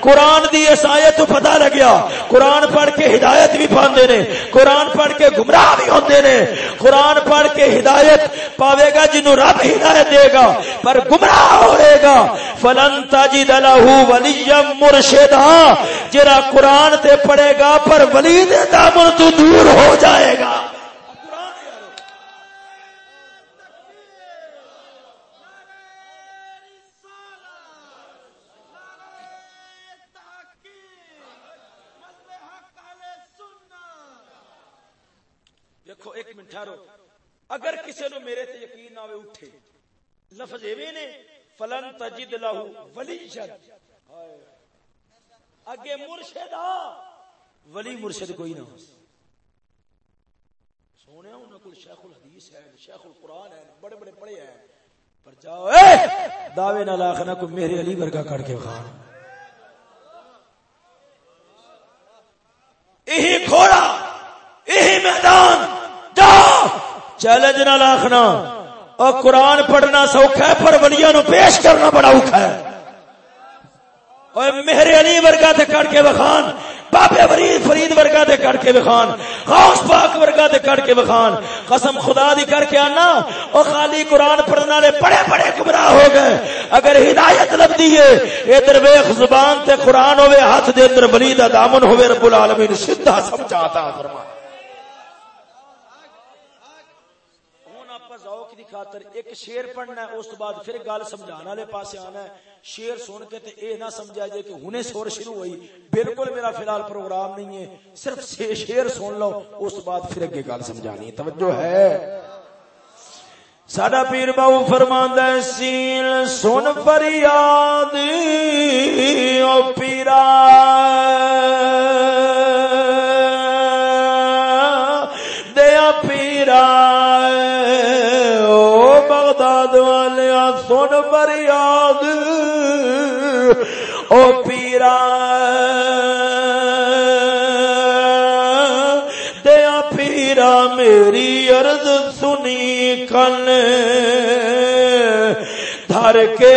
قرآن دی اس آیت تو پتہ لگیا قرآن پڑھ کے ہدایت بھی پاندے نے۔ قرآن پڑھ کے گمراہ بھی ہوندے نے۔ قرآن پڑھ کے ہدایت پاوے گا جنو رب ہدایت دے گا، پر گمراہ ہوئے گا۔ فلن تجد له ولیا مرشدا جرا قرآن تے پڑھے گا، پر ولی دے دامن تو دور ہو جائے گا ٹھہرو اگر کسی نو میرے تے یقین نہ ہوئے اٹھے۔ لفظ ایویں نے، فلن تجد لہو ولی شد۔ اگے مرشد آ۔ ولی مرشد کوئی نہ ہو۔ سونے انہوں کو شیخ الحدیث ہے شیخ القرآن ہے بڑے بڑے پڑھے ہیں۔ پر جاؤ، اے! دعوے نہ لاخنا کو میرے علی ورگا کر کے خان یہی گھوڑا یہی میدان جا چیلنج نہ لاکھنا اور قرآن پڑھنا سوکھا ہے، پر ولیاں نو پیش کرنا بڑا اوکھا ہے۔ اور میرے علی ورگا تے کر کے بخان بابے فرید فرید ورگا دے کر کے بخان غوث پاک ورگا دے کر کے بخان قسم خدا دی کر کے آنا، او خالی قرآن پڑھنے والے بڑے بڑے گمراہ ہو گئے۔ اگر ہدایت لب دیے ادھر ویخ زبان تے قرآن ہوے ہاتھ دے اندر ولی دا دامن ہوے رب العالمین سیدھا سمجھاتا فرمایا خاطر ایک شیر پڑھنا ہے، اس بعد پھر گل سمجھانا والے پاسے آنا ہے۔ شیر سن کے تے اے نہ سمجھا جائے کہ ہنے سور شروع ہوئی۔ بالکل میرا فی الحال پروگرام نہیں ہے، صرف شیر سن لو، اس بعد پھر اگے گل سمجھانی ہے۔ توجہ ہے۔ ساڈا پیر باو فرماندا ہے، سیل سن فریاد، او پیرا۔ سن بریاد او پیرا دیا پیرا میری ارد سنی کن دھر کے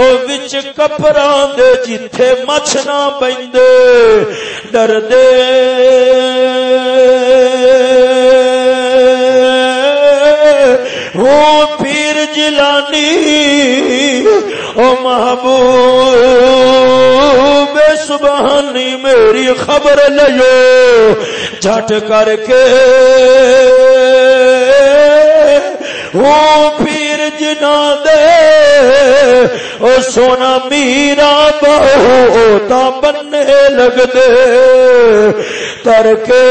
وچ کپڑا دے جتھے مچھ نہ پیندے ڈر دے۔ وہ پیر جلانی او محبوب، سبحانی میری خبر لیو۔ جھٹ کر کے۔ وہ پیر جنا دے او سونا میرا بہو بننے لگ دے تر کے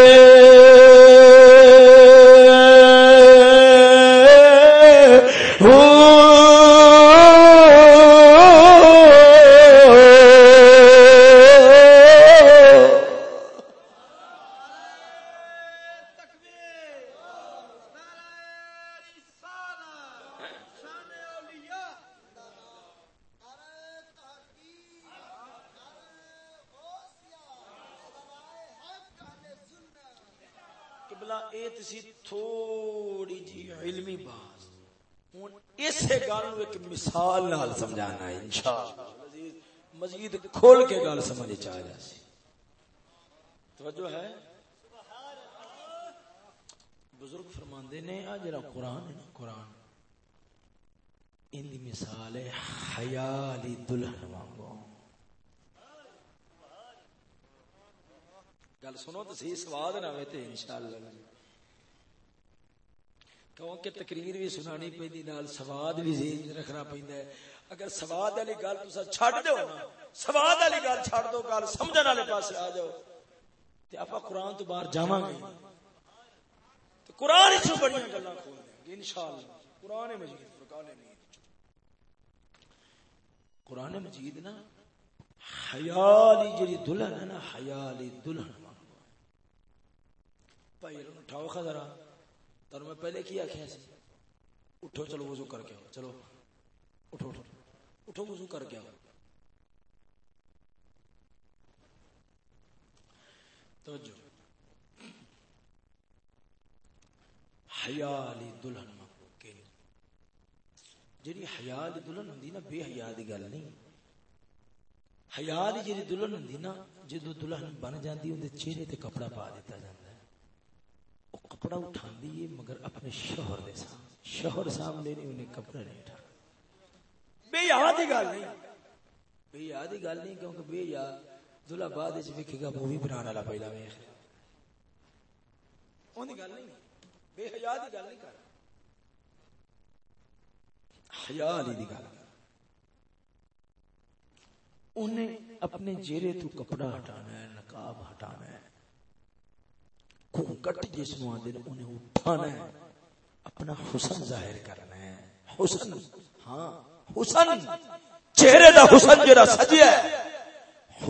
مثال نال سمجھانا ہے، انشاءاللہ۔ مزید کھول کے گل سمجھ چاہ جا سی۔ توجہ ہے؟ بزرگ فرماندے نے، آ جڑا قرآن ہے نا، قرآن۔ ان دی مثال ہے حیالی دلہن وانگو۔ گل سنو تو صحیح سواد نہ ہوئے تے انشاءاللہ۔ کیونکہ تقریر بھی سنانی پہ نال سواد بھی ذہن رکھنا پیندا ہے۔ اگر سواد والی گل تسا چھڈ دو نا، سواد والی گل چھڈ دو، گل سمجھن والے پاسے آ جاؤ۔ تے اپا قرآن تو باہر جاواں گے تے قرآن وچ بڑیاں گلاں کھول دیں گے انشاءاللہ۔ قرآن مجید فرقان مجید قرآن مجید نا، حیالی جڑی دلہن ہے نا، حیالی دلہن۔ بھائی اٹھاؤ خذرا تر میں پہلے کی آخیا سی اٹھو، چلو وضو کر کے آؤ، چلو۔ اٹھو اٹھو۔ اٹھو، وضو کر کے آؤ۔ توجہ۔ حیالی دلہن جی حیال دلہن ہوں نا، بے حیا کی گل نہیں۔ حیال جی دلہن ہوں نا، جدو دلہن بن جاتی اندر چہرے تے کپڑا پا دیتا جاتا کپڑا اٹھا دیے مگر اپنے شوہر دے سامنے۔ شوہر سامنے نہیں، انہیں کپڑا نہیں اٹھا بے یاد ہی گل نہیں۔ بے یاد ہی گل نہیں، کیونکہ بے یاد دلہا بعد وچ ویکھے گا، مووی بنانے والا پہلا ویکھ۔ اون گل نہیں، بے حیا دی گل نہیں کر۔ حیا دی گل انہیں اپنے چہرے تو کپڑا ہٹانا ہے، نقاب ہٹانا ہے۔ کٹ جس نو آدھے انہیں اٹھانا ہے۔ اپنا حسن ظاہر کرنا ہے۔ حسن ہاں حسن۔ چہرے دا حسن جڑا سجیا ہے۔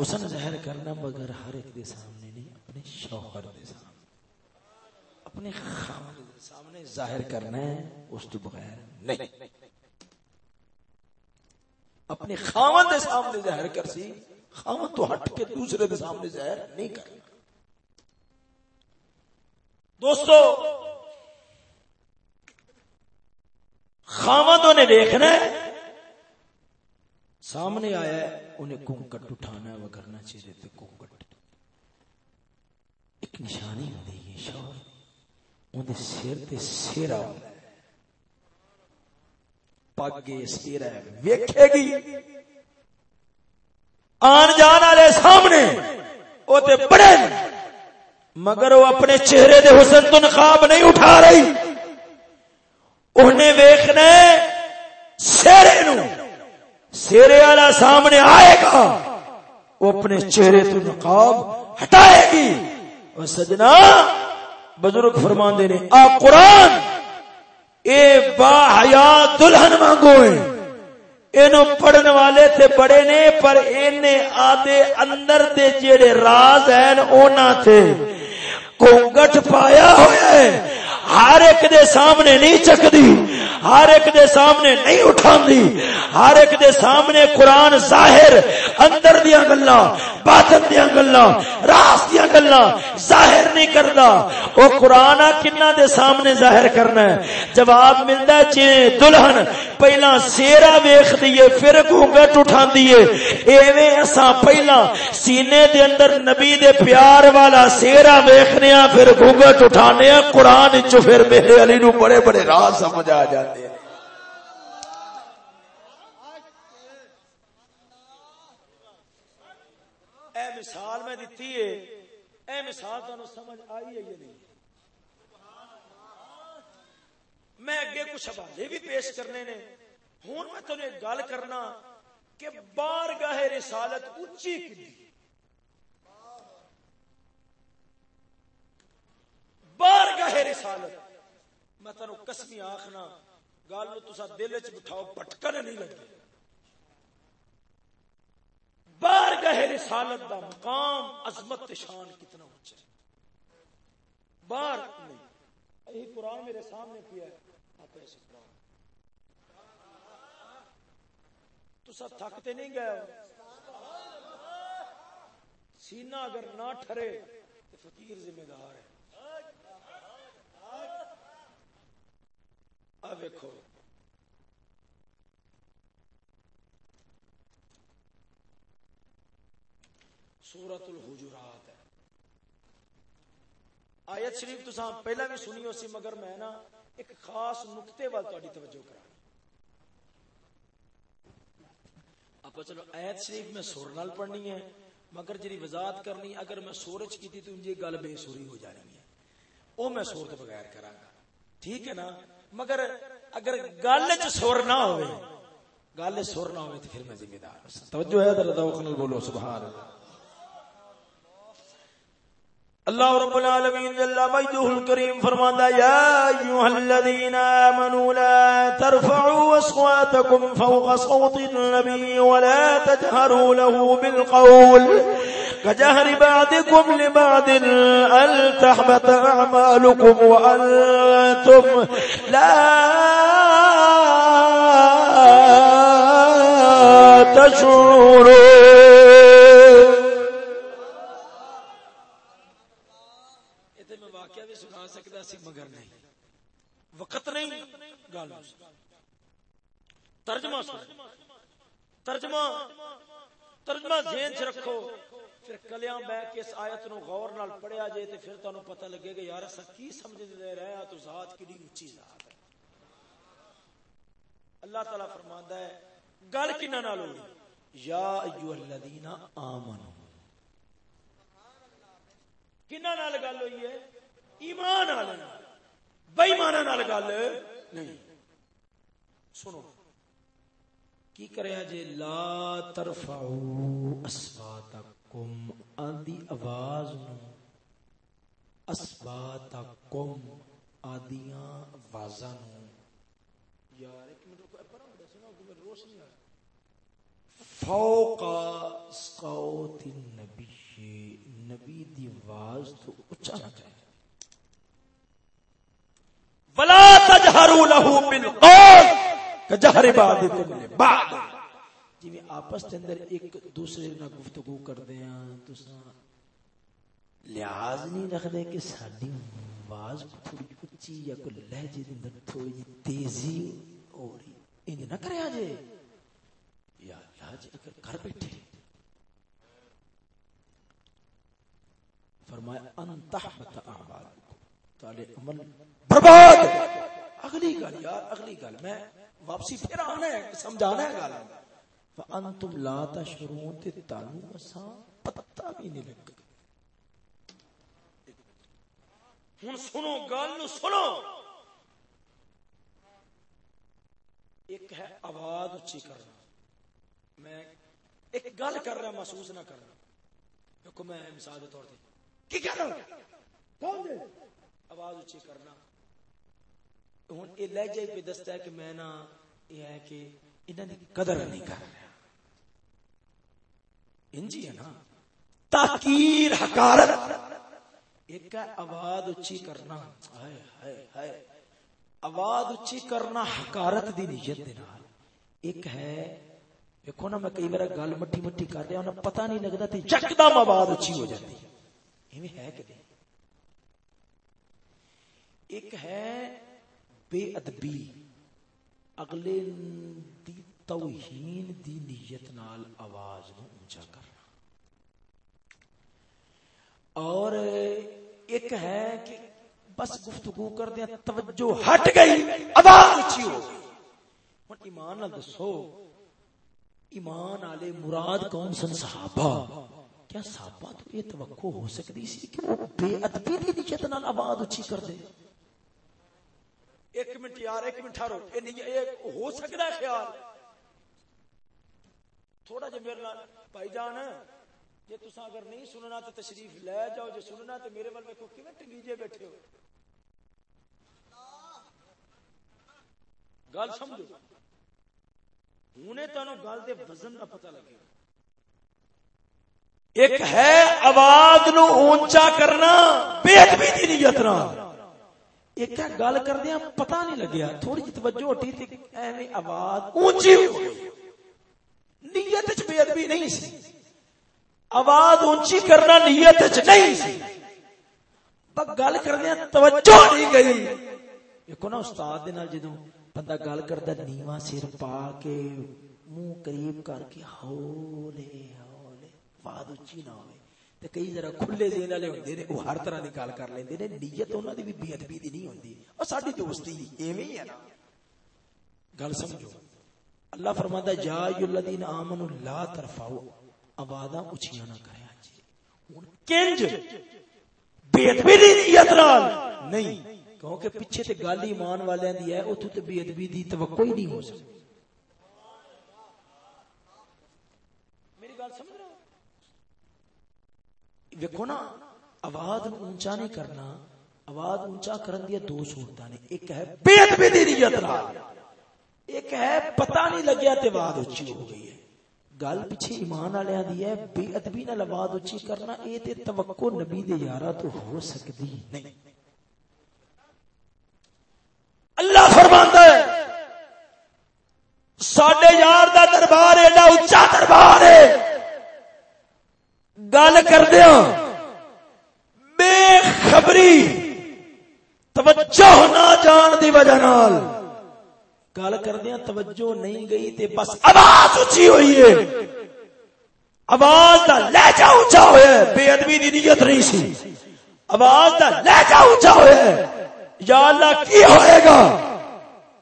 حسن ظاہر کرنا مگر ہر ایک دے سامنے نہیں، اپنے شوہر دے سامنے۔ اپنے خامد دے سامنے ظاہر کرنا ہے، اس تو بغیر نہیں۔ اپنے خامد دے سامنے ظاہر کر سی خامد تو ہٹ کے دوسرے دے سامنے ظاہر نہیں کرنا۔ دوستو خامدوں نے دیکھنا ہے، سامنے آیا ہے، انہیں کونکٹ اٹھانا ہے، وہ کرنا چاہیے تھے ایک نشانی ہوتی ہے شوہر انہیں سیر تے سیرا ہوتا ہے پاگے سیرا ہے۔ ویکھے گی۔ آن جان والے سامنے، وہ تے بڑے مگر وہ اپنے چہرے دے حسن تو نقاب نہیں اٹھا رہی۔ انہیں ویکھنا سیرے نو۔ سیرے والا سامنے آئے گا۔ وہ اپنے چہرے تو نقاب ہٹائے گی۔ اور سجنا، بزرگ فرماندے نے، آ قرآن، اے با حیا دلہن مانگو اینو پڑھن والے تے بڑے نے، پر اینے آدھے اندر دے جیڑے راز ہیں اونا تھے کونگٹ پایا ہوئے ہر ایک دے سامنے نہیں چکدی ہر ایک دے سامنے نہیں اٹھاندی۔ ہر ایک دے سامنے قرآن ظاہر، اندر دیا گلا باطن دیا گلا راس دیا گلا ظاہر نہیں کردا۔ او قرآن کنا دے سامنے ظاہر کرنا ہے۔ جواب ملدا ہے چے دلہن، پہلا سیرا ویکھ دیے پھر گھونگٹ اٹھا دیے ایویں اساں پہلا سینے دے اندر نبی دے پیار والا سیرا ویکھنے پھر گھونگٹ اٹھانے قرآن چ پھر میرے علی نو بڑے بڑے راز سمجھ آ جاتے ہیں اے مثال میں دیتی ہے۔ اے مثال تمہیں سمجھ آئی ہے یہ نہیں؟ میں اگے کچھ حوالے بھی پیش کرنے نے۔ ہوں میں تمہیں گل کرنا کہ بار گاہ رسالت اچھی کی بار گاہ رسالت۔ میں تینو قسمی آخنا، گل تو دل چ بٹھاؤ، پٹکن نہیں لگے بار گاہ رسالت دا مقام، عظمت شان کتنا اونچا بار نہیں۔ یہی قرآن میرے سامنے کیا ہے۔ آپ ایسے قرآن۔ تو سب تھکتے نہیں گئے سینہ اگر نہ ٹھرے تو فقیر ذمہ دار ہے۔ اب ویکو سورت الحجرات ہے۔ آیت شریف تو پہلا بھی سنی ہو سی، مگر میں نا ایک خاص نقطے وال تاری توجہ کرا آپ چلو آیت شریف میں سور نال پڑھنی ہے، مگر جی وضاحت کرنی، اگر میں سورج کی تو ان گل بے سوری ہو جانی ہے۔ وہ میں سور تو بغیر کرا ٹھیک ہے نا؟ مگر اگر گل چ سر نہ ہو گل سر نہ ہو تو پھر میں ذمہ دار ہاں۔ توجہ ہے ذرا بولو، سبحان اللہ۔ اللہ رب العالمین جل مجدہ الکریم فرماندا یا ایھا الذین آمنوا لا ترفعوا اصواتکم فوق صوت النبی ولا تجهروا له بالقول كجهر بعضكم لبعض أن تحبط أعمالكم وأنتم لا تشعرون۔ سی مگر نہیں۔ وقت نہیں۔ گل۔ ترجمہ ترجمہ۔ ترجمہ ذہن چ رکھو۔ پھر کلیاں بہ کے اس آیت نو غور نال پڑھیا جائے تے پھر تانوں پتہ لگے گا یار اسا کی سمجھ دے رہے تو ذات کیڑی اونچی ذات ہے۔ اللہ تعالی فرماندا ہے، گل کنا نال ہوئی؟ یا ایھا الذین آمنو کنا نال گل ہوئی ہے؟ ایمان والے نال گل۔ نہیں۔ سنو۔ کی کریا جے لا ترفعو اسواتکم آدھی آواز نو۔ اسواتکم آدیاں آوازاں نو۔ یار، ایک منٹ سنا روشنی آ فوق صوت النبی۔ نبی دی آواز تو اچھا نہ ولا تجهروا له بالقول کجہر بعضکم بعض جی آپس کے اندر ایک دوسرے نال گفتگو کرتے ہیں تساں لحاظ نہیں رکھتے کہ ساری آواز تھوڑی اچھی یا کوئی لہجے دے اندر تھوڑی جی تیزی ہو رہی۔ انج نہ کریا جے یا اللہ جی اگر گھر بیٹھے۔ فرمایا ان تحبت اعمالکم تعالی عمل برباد اگلی گل یار، اگلی گل۔ میں واپسی پھر آنا ہے، سمجھانا ہے گل۔ وانتم لا تشعرون، تے تانوں اساں پتہ بھی نہیں لگا۔ ہن سنو، گل نو سنو۔ ایک ہے آواز اچھی کرنا۔ میں ایک گل کر رہا، محسوس نہ کرنا دیکھو، میں مثال کے طور پہ کی کہہ رہا ہوں؟ کون دے؟ آواز اچھی کرنا۔ ہوں یہ لہجے پہ دستا ہے کہ میں نا یہ ہے کہ انہوں نے قدر نہیں کر رہا۔ انجی ہے نا۔ تاکیر، حکارت۔ ایک ہے آواز اچھی کرنا۔ ہائے ہائے ہائے۔ آواز اچھی کرنا حکارت دی نیت دے نال۔ ایک ہے دیکھو نا، میں کئی بار گل مٹی مٹی کر رہا ہوں پتہ نہیں لگتا تے یکدم آواز اچھی ہو جاتی۔ ہے ایویں ہے کہ نہیں؟ ایک ہے بے ادبی، اگلے دی توہین، دی نیت نال آواز نو اونچا کرنا۔ اور ایک ہے کہ بس گفتگو کر دیا توجہ ہٹ گئی، آواز اچھی ہو۔ گئی ہن ایمان نال دسو، ایمان والے مراد کون سن؟ صحابہ۔ کیا صحابہ تو یہ توقع ہو سکتی سی کہ وہ بے ادبی دی نیت نال آواز اچھی کر دے؟ ایک منٹ یار، ایک منٹ ٹھہرو۔ یہ ہو سکتا ہے خیال۔ تھوڑا جا میرے بھائی جان جی تسا اگر نہیں سننا تو تشریف لے جاؤ جو سننا تو میرے وال ویکھو، کیویں ٹنگیجے بیٹھے ہو؟ گل سمجھو؟ ہوں تمہیں گل دے وزن کا پتہ لگے۔ ایک ہے آواز نو اونچا کرنا، بے ادبی دی نیت نال۔ ایک ہے گل کردیا پتہ نہیں لگیا تھوڑی جی توجہ ہٹی تے ایویں آواز اونچی ہو گئی۔ نیت وچ بے ادبی نہیں سی۔ آواز اونچی کرنا نیت وچ نہیں سی۔ پر گل کردیا توجہ نہیں گئی۔ دیکھو نا استاد دے نال جدوں بندہ گل کردا نیواں سر پا کے منہ قریب کر کے ہولے ہولے آواز اونچی نہ ہوئے۔ تے کئی ذرا کھلے والے ہوندے نے ہر طرح دی گل کر لیندے نے نیت انہاں دی بھی بے ادبی دی نہیں ہوندی او ساڈی دوستی ایویں ہی ہے نا گل سمجھو اللہ یا الذین لا ترفعوا آوازاں اونچیاں نہ کریا جی ہن کنج بے ادبی دی نیت نال نہیں کیونکہ پیچھے تے گل ایمان والےاں دی ہے اوتھے تے بے ادبی دی توقع ہی نہیں ہو سکتی میری گل سمجھ رہے ہو ویکھو نا، آواز اونچا نہیں کرنا، آواز اونچا کرن دی دو صورتاں نے۔ ایک ہے بے ادبی دی نیت نال ایک ہے پتہ نہیں لگیا تے آواز اونچی ہو گئی ہے۔ گل پیچھے ایمان والےاں دی ہے بے ادبی نال آواز اونچی کرنا، اے تے توقع نبی دے یارا تو ہو سکدی نہیں۔ اللہ فرماندا ہے، ساڈے یار دا دربار ایڈا اونچا دربار ہے۔ گل کردیا ہاں۔ بے خبری، توجہ نہ جان دی وجہ نال۔ گل کردیا ہاں، توجہ نہیں گئی تے بس آواز اچھی ہوئی ہے۔ آواز دا لہجہ اونچا ہویا ہے۔ بے ادبی دی نیت نہیں سی۔ آواز دا لہجہ اونچا ہویا ہے۔ یا اللہ، کی ہوئے گا؟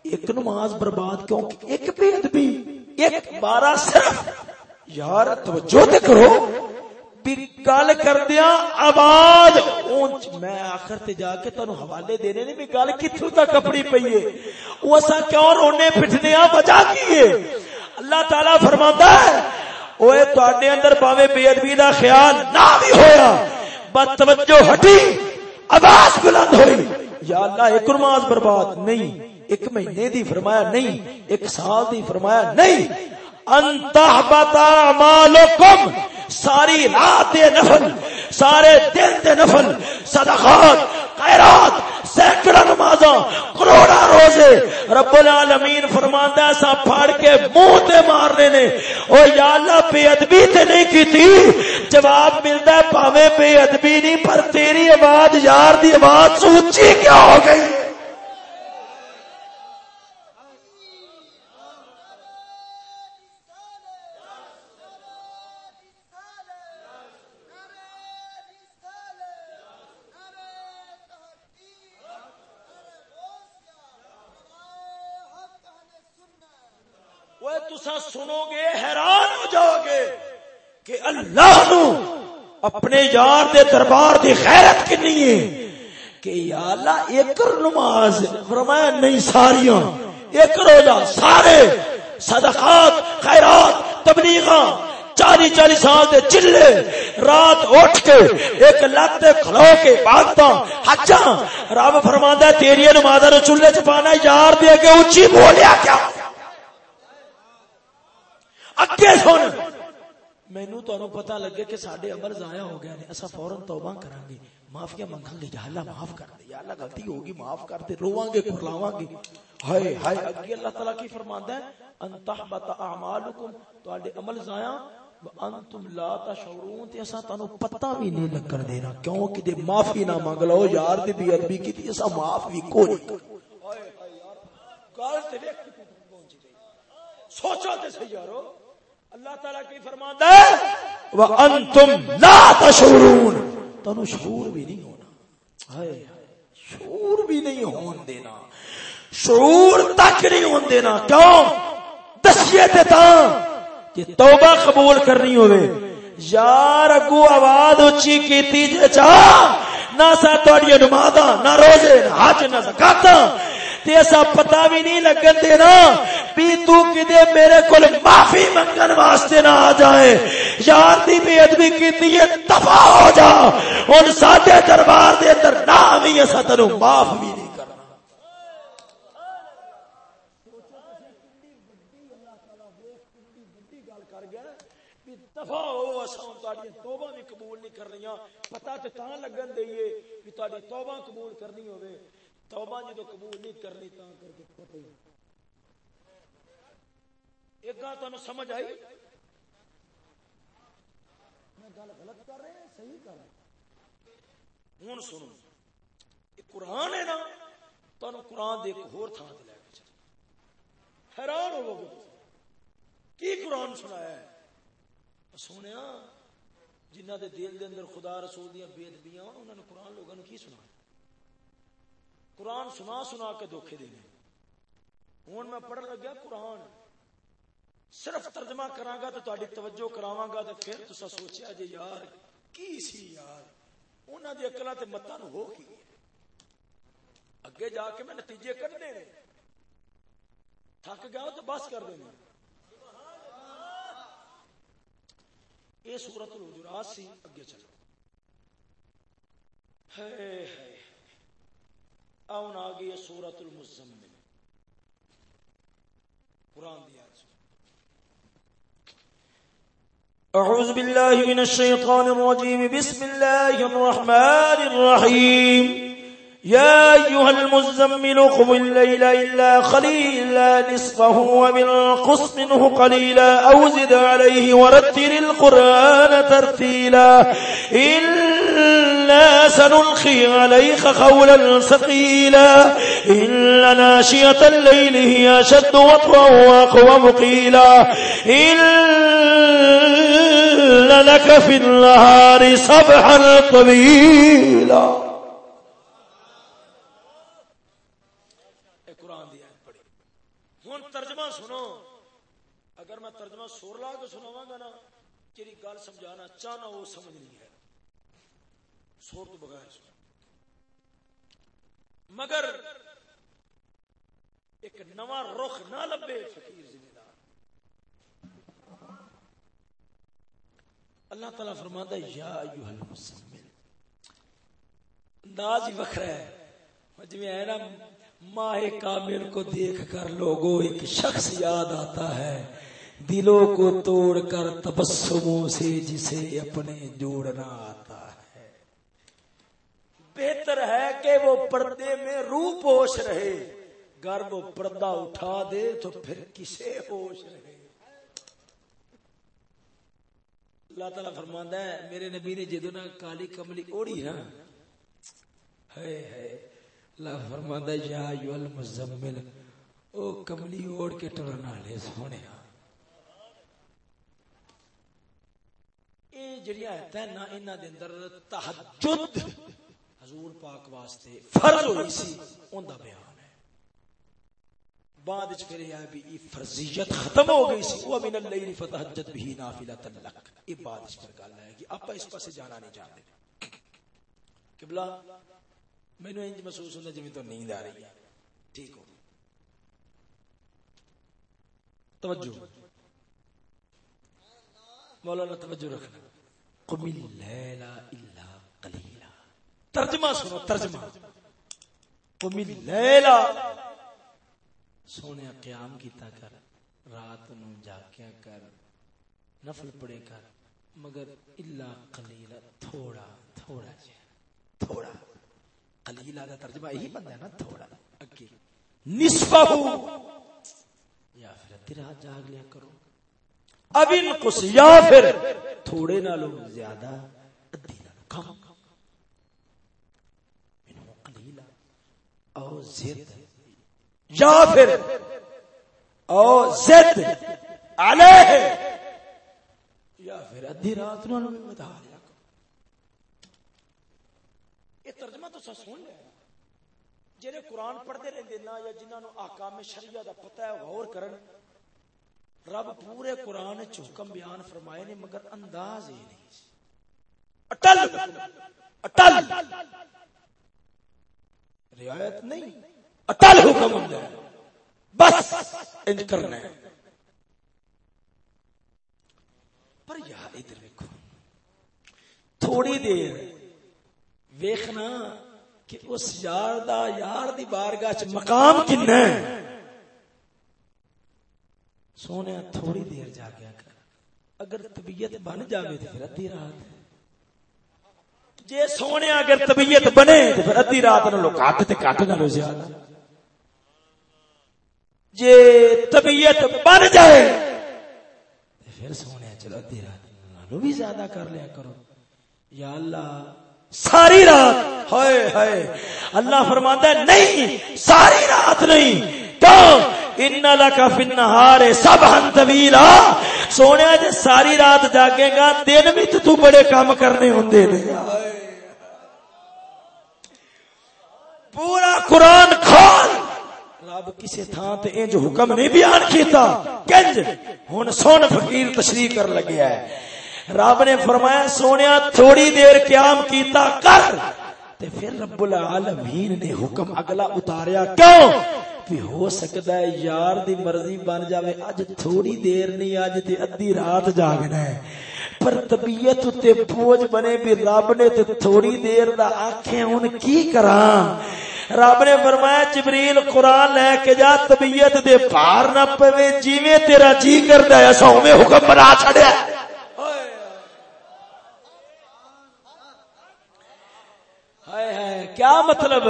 ایک نماز برباد کیوں؟ ایک بے ادبی، ایک بارہ صرف۔ یار، توجہ تے کرو۔ بھی گل کردیا آواز۔ میں آخر تے جا کے تہن حوالے دینے نے بھی گل کتوں تک اپنی پی ہے۔ وہ اصا کیوں رونے پٹنے وجہ کی ہے؟ اللہ تعالی فرماتا ہے اوے تواڈے اندر باوے بے ادبی دا خیال نہ بھی ہویا۔ بس توجہ ہٹی، آواز بلند ہوئی۔ یا اللہ، ایک نماز برباد، نہیں۔ ایک مہینے دی فرمایا، نہیں۔ ایک سال دی فرمایا، نہیں۔ مالکم ساری رات نفل، سارے دن دے نفل، صدقات، خیرات سینکڑا نمازاں کروڑا روزے. رب العالمین فرماندا ہے سا پھاڑ کے منہ تے مارنے نے. او یا اللہ، بے ادبی تے نہیں کیتی. جواب ملدا ہے پاویں بے ادبی نہیں، پر تیری آواز، یار دی آواز اونچی کیا ہو گئی سنو گے حیران ہو جاؤ گے کہ اللہ نو اپنے یار دے دربار دی خیرت کنی ہے کہ یا اللہ ایک نماز، فرمایا نہیں ساریاں ایک روزہ سارے صدقات، خیرات، تبلیغاں چالی چالی سال دے چلے، رات اٹھ کے ایک لگ دے کھلو کے باگتا حجاں، رب فرماندا ہے، تیری نمازاں نو چولہے چ پانا، یار دے کے اونچی بولیا کیا؟ اگے سن۔ مینو تو پتا لگے کہ سارے عمل ضائع ہو گئے اصا فورن توبہ کریں گے معافیا منگا گے، یا اللہ معاف کر دے، یا اللہ غلطی ہوگی، معاف کر دے رواں گے کرلاواں گے ہائے ہائے، اگے اللہ تعالی کی فرماندا ہے، ان تحبط اعمالکم تواڈے عمل ضائع انتم لا تشعرون، تے اسا تانوں پتہ بھی نہیں لگن دینا۔ کیوں کہ دے معافی نہ مانگ لو، یار دی بے ادبی کیتی اسا معاف بھی کوئی ہائے ہائے، یار، گل تے ویکھ پہنچ گئی سوچو تے صحیح یارو۔ اللہ تعالیٰ کی فرماتا ہے، وَأَنْتُمْ لَا تَشْعُرُونَ۔ تنو شعور بھی نہیں ہونا۔ ہائے، شعور بھی نہیں ہون دینا۔ شعور تک نہیں ہون دینا۔ کیوں؟ دسیے دیتا کہ توبہ قبول کرنی ہوئے۔ یار، اگو آواز اچھی کیتی جے چاہ۔ نہ سا توڑی نمازہ نہ روزے، نہ حج، نہ زکاتہ تے ایسا پتا بھی نہیں لگن دینا بھی تو کدے میرے کول معافی منگن واسطے نہ آ جائے۔ یار دی بے ادبی کیتی ہے دفع ہو جا۔ ہن ساڈے دربار دے اندر نہ بھی ایسا تینو معاف بھی نہیں کرنا۔ دفع ہو، اساں تہاڈی توبہ بھی قبول نہیں کر رہی پتہ تے تاں لگن دئیے کہ تہاڈی توبہ قبول کرنی ہوے توبہ جی تو قبول نہیں کرنی تا کر کے پتہ ہی ایک گل تمہیں سمجھ آئی؟ میں گل غلط کر رہے ہیں، صحیح کر رہے ہوں سنو قرآن ہے نا تمہیں قرآن دے ایک ہور تھان لے کے چل حیران ہو گے کی قرآن سنایا ہے؟ سونے جنہ دے دل دے اندر خدا رسول دیاں بے ادبیاں انہوں نے قرآن لوگوں نے کی سنایا؟ قرآن سنا سنا کے دھوکھے دینے ہوں میں پڑھ لگیا قرآن۔ صرف ترجمہ کرا گا تو تاری توجہ کراوا گا تو پھر تو سوچیا جی یار، کی سی یار؟ انہوں نے اکلا تو متا ہو کی اگے جا کے میں نتیجے کھنے تھک گیا تو بس کر دینا یہ سورت الحجرات سی اگے چلو۔ ہے ہے اون آ گئی ہے سورت المزمل۔ قرآن دیا أعوذ بالله من الشيطان الرجيم بسم الله الرحمن الرحيم يا أيها المزمل قم الليل إلا قليلا نصفه ومن قص منه قليلا أو زد عليه ورتل القرآن ترتيلا إلا سنلقي عليك قولا ثقيلا إن ناشية الليل هي أشد وطرا وأقوم قيلا إن لك في النهار صبحا طويلا سنو۔ اگر میں ترجمہ سور لا کے سناوا گا نا، تیری گل سمجھانا چاہنا، وہ سمجھ نہیں سور تو بغیر مگر ایک نو رخ نہ لبے فقیر ذمہ دار اللہ تعالیٰ فرماتا ہے، یا انداز ہی وکھرا ہے۔ جو ہے نا، ماہ کامل کو دیکھ کر لوگوں ایک شخص یاد آتا ہے۔ دلوں کو توڑ کر تبسموں سے جسے اپنے جوڑنا آتا بہتر ہے کہ وہ پردے میں روح پوش رہے۔ گر وہ پردہ اٹھا دے تو پھر کسے ہوش رہے۔ اللہ تعالیٰ فرماندا ہے، میرے نبی نے جدو نا کالی کملی اوڑی نا۔ ہے ہے اللہ فرماندا ہے، یا ایو المزمل، او کملی اوڑ کے ٹرن والے سونے۔ اے جڑیاں ہے نا انہاں دے اندر تہجد۔ حضور پاک واسطے فرض ہوئی سی اوندا بیان ہے۔ بعد وچ پھر یہ بھی یہ فرضیت ختم ہو گئی سی۔ وہ من اللیل فتہجد به نافلۃ لک۔ یہ بعد وچ پھر گل ہے کہ اپا اس پاسے جانا نہیں چاہتے۔ قبلہ، مینوں انج محسوس ہوندا جویں تو نیند آ رہی ہے۔ ٹھیک ہو۔ توجہ۔ مولانا توجہ رکھنا۔ قم اللیل الا قلیلا ترجمہ سنو، ترجمہ۔ قم اللیل سونے قیام کیتا کر، رات نو جاگیا کر، نفل پڑے کر، مگر الا قلیلا تھوڑا تھوڑا جہا، تھوڑا۔ قلیلا دا ترجمہ یہی بندا ہے نا، تھوڑا۔ اگے۔ نصفہ۔ یا پھر ادھی رات جاگ لیا کرو۔ اب ان قص یا پھر تھوڑے نالوں زیادہ ادھی نالوں کم منو قلیلا او زید یا پھر او زد علیہ۔ یا پھر ادھی رات نو بھی بتا دیا یہ ترجمہ تو سن لیا جہے قرآن پڑھتے رہتے نا یا جنہوں نے آکام شریعہ دا پتہ ہے، غور کرن۔ رب پورے قرآن چ حکم بیان فرمائے نے، مگر انداز یہ نہیں۔ اٹل۔ اٹل۔ رعایت نہیں اٹل حکم ہوں بس انج کرنا ہے۔ پر یار ادھر ویکو تھوڑی دیر ویخنا کہ اس یار دا یار دی بارگاہ چ مقام کنا ہے۔ سونے تھوڑی دیر جا گیا کر اگر طبیعت بن جاوے تو پھر ادھی رات۔ ہے جے سونے اگر طبیعت بنے تو پھر ادھی رات نو کٹ تے کٹ نہ لو زیادہ۔ جے طبیعت بن جائے پھر سونے چلو ادھی رات نو بھی زیادہ کر لیا کرو۔ یا اللہ، ساری رات، ہائے ہائے۔ اللہ فرماتا ہے، نہیں، ساری رات نہیں۔ تو ان لکا فی النہار سبحن طویلا۔ سونے، جے ساری رات جاگے گا، دن بھی تو بڑے کام کرنے ہوندے نے پورا قرآن کھول۔ رب کسی تھان تے انج حکم نہیں بیان کیتا۔ کنج، ہن سن فقیر تشریح کر لگیا ہے۔ رب نے فرمایا، سونیا، تھوڑی دیر قیام کیتا کر۔ تے پھر رب العالمین نے حکم اگلا اتاریا۔ کیوں؟ بھی ہو سکتا ہے یار دی مرضی بن جاوے، اج تھوڑی دیر نہیں، اج تے ادھی رات جاگنا ہے۔ پر طبیعت تے بوجھ بنے بھی رب نے تے تھوڑی دیر دا آکھیں ہن کی کراں؟ رب نے فرمایا، جبریل قرآن لے کے جا، طبیعت دے پار نہ پوے، جیویں تیرا جی کردا ہے، اساں اوویں حکم بنا چھڑیا ہائے ہائے، کیا مطلب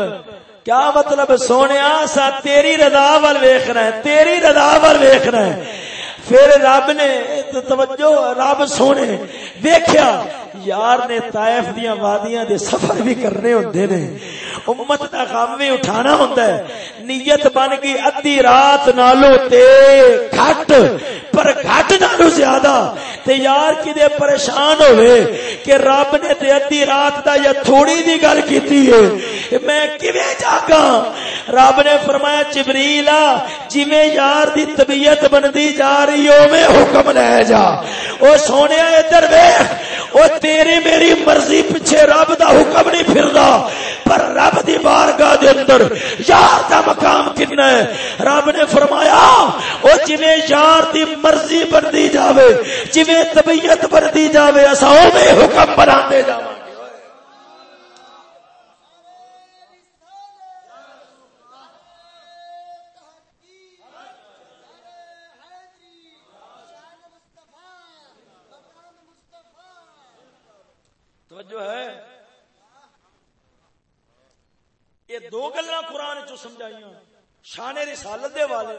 کیا مطلب سونے سا تیری رضا ول ویکھنا ہے تیری رضا ول ویکھنا ہے پھر رب نے توجہ، رب سونے دیکھیا یار نے طائف دیاں وادیاں دے سفر بھی کرنے ہوندے نے۔ امت دا غم بھی اٹھانا ہوندا ہے۔ نیت بن گئی، ادھی رات نالو تے گھٹ۔ پر گھٹ نالو زیادہ۔ تے یار کدے پریشان ہوئے کہ رب نے تے ادھی رات دا یا تھوڑی دی گل کیتی ہے۔ میں کیویں جاگا رب نے فرمایا، جبریل جویں یار دی طبیعت بندی جا رہی ہو میں حکم لے جا۔ او سونے ادھر ویکھ، او تیری میری مرضی پیچھے رب دا حکم نہیں پھردا۔ پر رب رب دی بارگاہ دے اندر یار دا مقام کتنا ہے؟ رب نے فرمایا، او جویں یار دی مرضی بندی جاوے، جویں طبیعت بندی جاوے، اساں اوویں حکم بناندے جاواں توجہ ہے یہ دو گلا قرآن چ سمجھائی شانے رسالت دے والے۔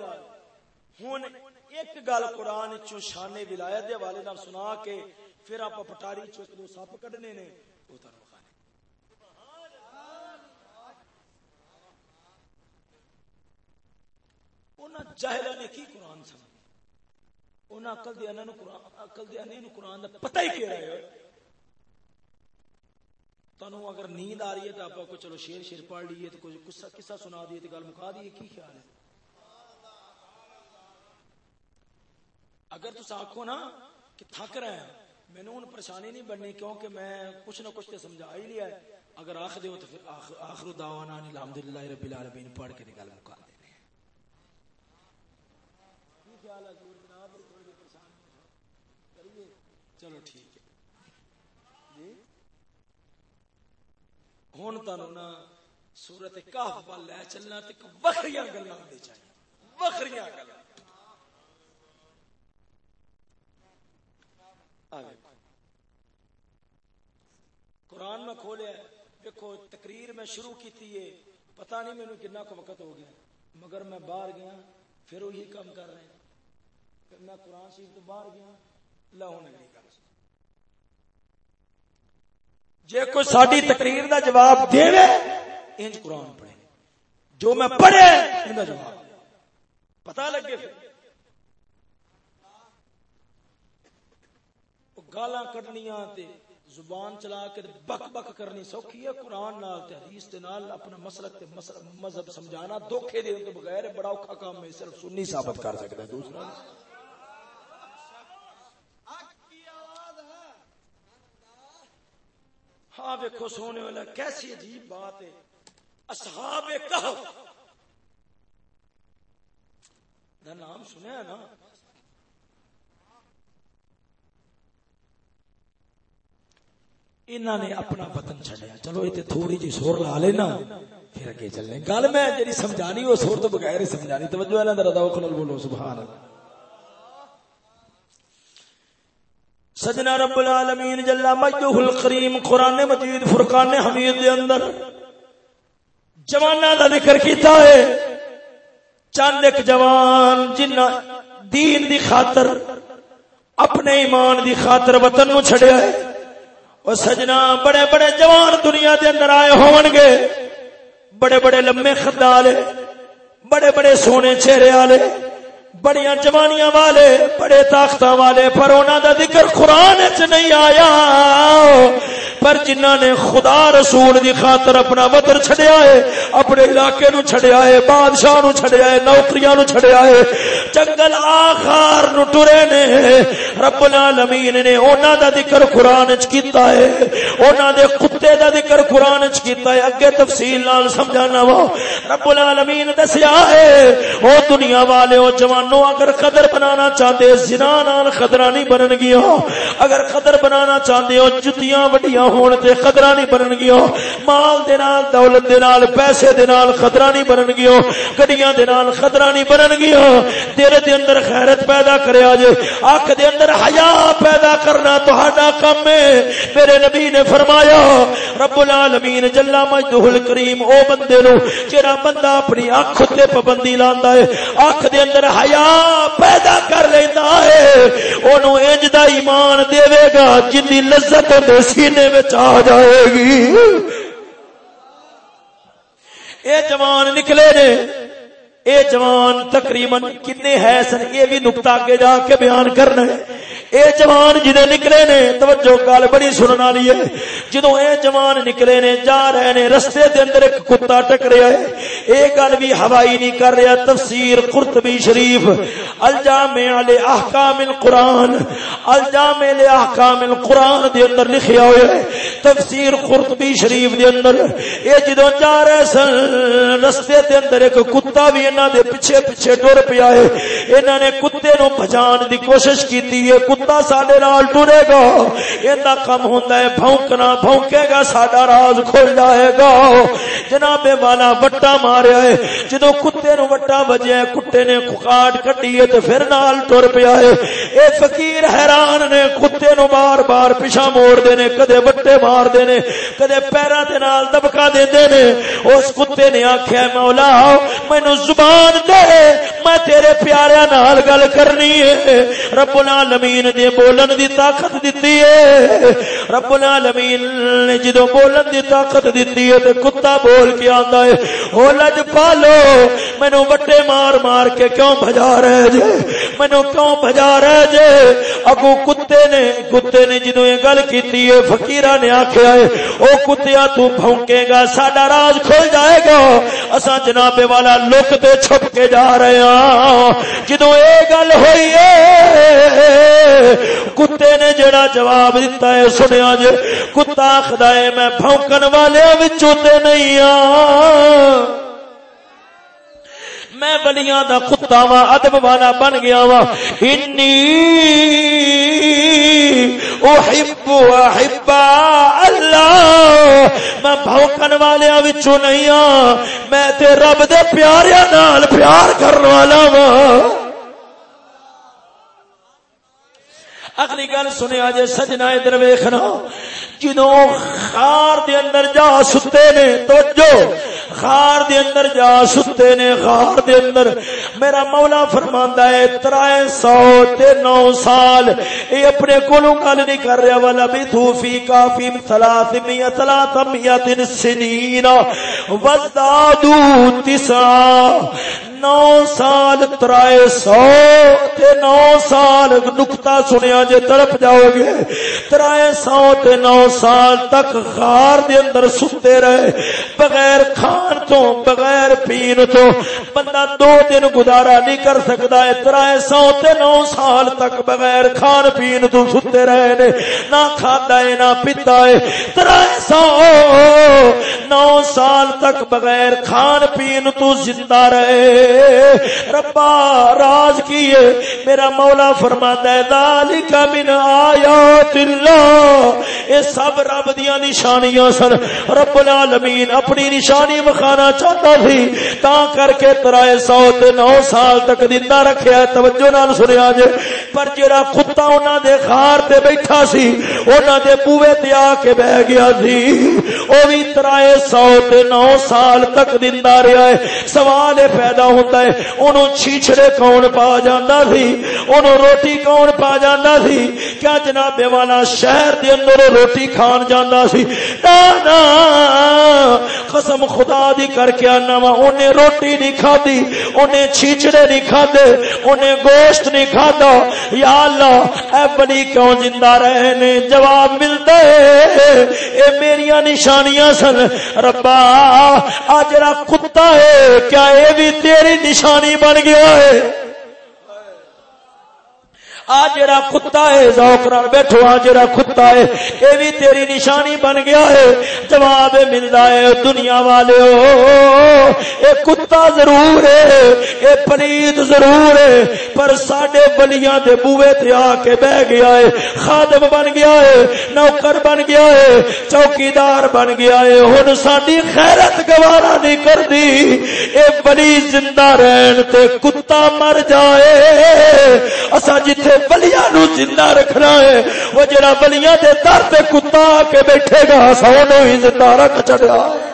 ہوں ایک گل قرآن چ شانے ولایت دے والے نال سنا کے پھر آپ پٹاری چ ایک دو سپ کڈنے نے، وہ تر جاہلا نے کی قرآن سمجھ انہیں اقل دیا قرآن اقل دیا قرآن کا پتہ ہی کہہ رہے تنو اگر نیند آ رہی ہے تو آپ کو چلو شیر شیر پڑھ لیے تو کچھ قصہ سنا دیے تو گل مکا دیے کی خیال ہے۔ اگر تم آخو نا کہ تھک رہے ہیں مینو ہوں پریشانی نہیں بننی کیونکہ میں کچھ نہ کچھ تو سمجھا ہی لیا ہے۔ اگر آخ دو تو پھر آخر دعوانا الحمد للہ رب العالمین پڑھ کے گل مکا دینے چلو ٹھیک ہے جی ہوں تنا سورت کاف وال لے چلنا وکری گلا چاہیے وکری گلا قرآن میں کھولیا دیکھو تقریر میں شروع کی تھی یہ پتہ نہیں مینو کنا کو وقت ہو گیا مگر میں باہر گیا پھر وہی کام کر رہے ہیں میں قرآن شریف تو باہر گیا لاہور نہیں کر جے کوئی ساری تقریر دا جواب دے انج قرآن پڑھے۔ جو میں پڑھے ان دا جواب۔ پتہ لگے پھر۔ گالاں کڈنیاں تے زبان چلا کے بک بک کرنی سوکھی ہے قرآن نال تے حدیث تے نال اپنا مسلک تے مذہب سمجھانا دھوکے دے تو بغیر بڑا اوکھا کام ہے صرف سنی ثابت کر سکتا ہے دوسرا۔ ہاں دیکھو سونے والا، کیسی عجیب بات ہے۔ اصحاب دا نام سنیا نا۔ انہوں نے اپنا وطن چھڑیا چلو یہ تھوڑی جی سور لا لینا۔ پھر اگے چلنے۔ گل میں جی سمجھانی وہ سور تو بغیر سمجھانی۔ توجہ ہے نا دردا بولو، سبحان اللہ۔ سجنا رب العالمین جل مجدہ الکریم قرآن مجید فرقان حمید دے اندر۔ جوانا دا ذکر کیتا ہے۔ چند ایک جوان جنہ دین دی خاطر، اپنے ایمان دی خاطر وطن نو چھڑیا ہے۔ او سجنا بڑے بڑے جوان دنیا دے اندر آئے ہون گے۔ بڑے بڑے لمبے خدالے بڑے بڑے سونے چہرے والے۔ بڑی جوانیاں والے بڑے طاقت والے پر انہوں دا ذکر قرآن چ نہیں آیا۔ پر جنہ نے خدا رسول دی خاطر اپنا وطن چھڑیا ہے، اپنے علاقے نو چھڑیا ہے، بادشاہ نو چھڑیا ہے، نوکریاں نو چھڑیا ہے، جنگل آخار نو ٹرے نے، رب العالمین نے انہاں دا ذکر قرآن چ کیتا ہے انہاں دے کتے دا ذکر قرآن چ کیتا ہے، اگے تفصیل نال سمجھانا وا۔ رب العالمین دسیا ہے، او دنیا والے، او جوانوں، اگر قدر بنانا چاہتے، زنا نال خطرہ نہیں بنن گیا۔ اگر قدر بنانا چاہتے ہو جتیاں وڈیاں ہون تے خطرہ نہیں بنن گیا مال دے نال دولت دے نال پیسے دے نال خطرہ نہیں بنن گیا گڈیاں دے نال خطرہ نہیں بنن گیا تیرے دے اندر خیرت پیدا کریا جے اکھ دے اندر حیا پیدا کرنا تہاڈا کم ہے میرے نبی نے فرمایا رب العالمین جل مجدہ الکریم او بندے نو جڑا بندہ اپنی اکھ تے پابندی لاندا ہے اکھ دے اندر حیا پیدا کر لینا ہے انہوں انج دا ایمان دے گا جن لذت دے سینے میں آ جائے گی۔ اے جوان نکلے نے۔ اے جوان تقریباً کتنے ہے سن؟ یہ بھی نقطہ آگے جا کے بیان کرنا ہے۔ اے جوان جدے نکلے نے، توجہ گل بڑی سنن والی ہے۔ جدوں اے جوان نکلے نے، جا رہے نے، رستے دے اندر ایک کتا ٹکریا ہے۔ اے گل بھی ہوائی نہیں کر رہا، تفسیر قرطبی شریف۔ الجامع علی احکام القرآن، الجامع علی احکام القرآن دے اندر لکھیا ہوا ہے۔ تفسیر قرطبی شریف دے اندر۔ اے جدوں جا رہے سن، رستے دے اندر ایک کتا بھی انہاں دے پیچھے پیچھے ٹر پیا ہے۔ انہاں نے کتے نو بھجان دی کوشش کیتی ہے، کتا ساڈے نال ٹرے گا۔ ایندا کم ہوندا ہے، بھونکنا بھونکے گا، ساڈا راز کھل جائے گا۔ جناب والا وٹا ماریا ہے۔ جدوں کتے نو وٹا بجیا کتے نے کاٹ کٹی ہے تے پھر نال ٹر پیا ہے۔ اے فقیر حیران نے کتے نو بار بار پیچھا موڑ دے نے، کدے وٹے مار دے نے، کدے پیراں تے نال دبکا دیندے نے۔ اس کتے نے آکھیا مولا، مینوں زبان دے۔ میں تیرے پیاریاں نال گل کرنی ہے۔ رب العالمین دے بولن دی طاقت دتی ہے۔ رب العالمین نے جدو بولن دی طاقت دتی ہے تے کتا بول کے آندا ہے او لج پالو، مینوں وٹے مار مار کے کیوں بھجا رہے جے؟ مینوں کیوں بھجا رہے جے؟ اگو کتے نے کتے نے جدو یہ گل کیتی ہے، فقیرہ نے آکھیا ہے، او کتیا تو بھونکے گا، ساڈا راز کھل جائے گا۔ اساں جناب والا لک تے چھپ کے جا رہے ہاں۔ جدو اے گل ہوئی ہے کتے نے جڑا جواب دیتا ہے سنیا جے، کتا آخدا ہے میں بھونکن والے وچوں تے نہیں ہاں۔ میں بلیاں دا کتا وا، ادب والا بن گیا وا۔ انی احب احبا اللہ۔ میں بھوکن والے وچوں نہیں ہاں۔ میں تے رب دے پیاریاں نال پیار کرن والا وا۔ اگلی گل سنیا جے سجنا ادھر ویکھنا۔ جدو خار دے اندر جا ستے نے، توجہ۔ خار دے اندر جا ستے نے، خار دے اندر۔ میرا مولا فرماندا ہے، ترائے سو تے نو سال۔ اے اپنے کولوں گل نہیں کر رہا والا بھی تو فی کافی ثلاث میہ ثلاث میہ سنین وزدادو تسعا نو سال، ترائے سو تے نو سال۔ نکتا سنیا جے تڑپ جاؤ گے ترائے سو تے نو سال تک خار دے اندر ستے رہے، بغیر کھان تو، بغیر پین تو، بندہ دو دن گزارا نہیں کر سکتا ہے ترائے سو تے نو سال تک بغیر کھان پین تو ستے رہے نے، نہ کھادا ہے، نہ پیتا ہے، ترائے سو نو سال تک بغیر کھان پین تو زندہ رہے۔ ربا، راز کیے، میرا مولا فرماتا ہے، ذالک من آیات اللہ۔ اے سب رب دیا نشانیاں سن۔ رب العالمین اپنی نشانی مخانا چاہتا تھی تا کر کے ترائے سو تے نو سال تک دندہ رکھیا ہے۔ توجہ نال سنیا جے۔ پر جڑا کتا انہاں دے خار تے بیٹھا سی، انہاں دے بوئے تے آ کے بہ گیا سی۔ او بھی ترائے سو تے نو سال تک دندہ رہا ہے۔ سوال پیدا ہوتا ہے انہوں چھیچڑے کون پا جانا سی؟ انہوں روٹی کون پا جانا سی؟ سی کیا جناب والا شہر دے اندر روٹی کھان جانا سی؟ نا نا قسم خدا دی کر کے آنا وا انہیں روٹی نہیں کھادی انہیں چھیچڑے نہیں کھادے انہیں گوشت نہیں کھادا۔ یا اللہ، اے بڑی کیوں زندہ رہے نے؟ جواب ملتا ہے۔ اے میریاں نشانیاں سن۔ ربا، آج را کتا ہے، کیا اے بھی تیری نشانی بن گیا ہے؟ آ جڑا کتا ہے، ذوق نال بیٹھو، آ جڑا کتا ہے، اے بھی تیری نشانی بن گیا ہے۔ جواب ملدا ہے دنیا والے اے کتا ضرور ہے، اے پرید ضرور ہے، پر ساڈے بلیاں دے بوئے تے آ کے بیٹھ گیا ہے۔ خادم بن گیا ہے، نوکر بن گیا ہے، چوکیدار بن گیا ہے۔ ہن ساڈی خیرت گوارا نہیں کردی۔ اے بلی زندہ رہن تے کتا مر جائے۔ اسا جتھے بلیا نو زندہ رکھنا ہے۔ وہ جڑا بلیا دے در تے کتا کے بیٹھے گا سو نو ہی زندہ رکھ چڑیا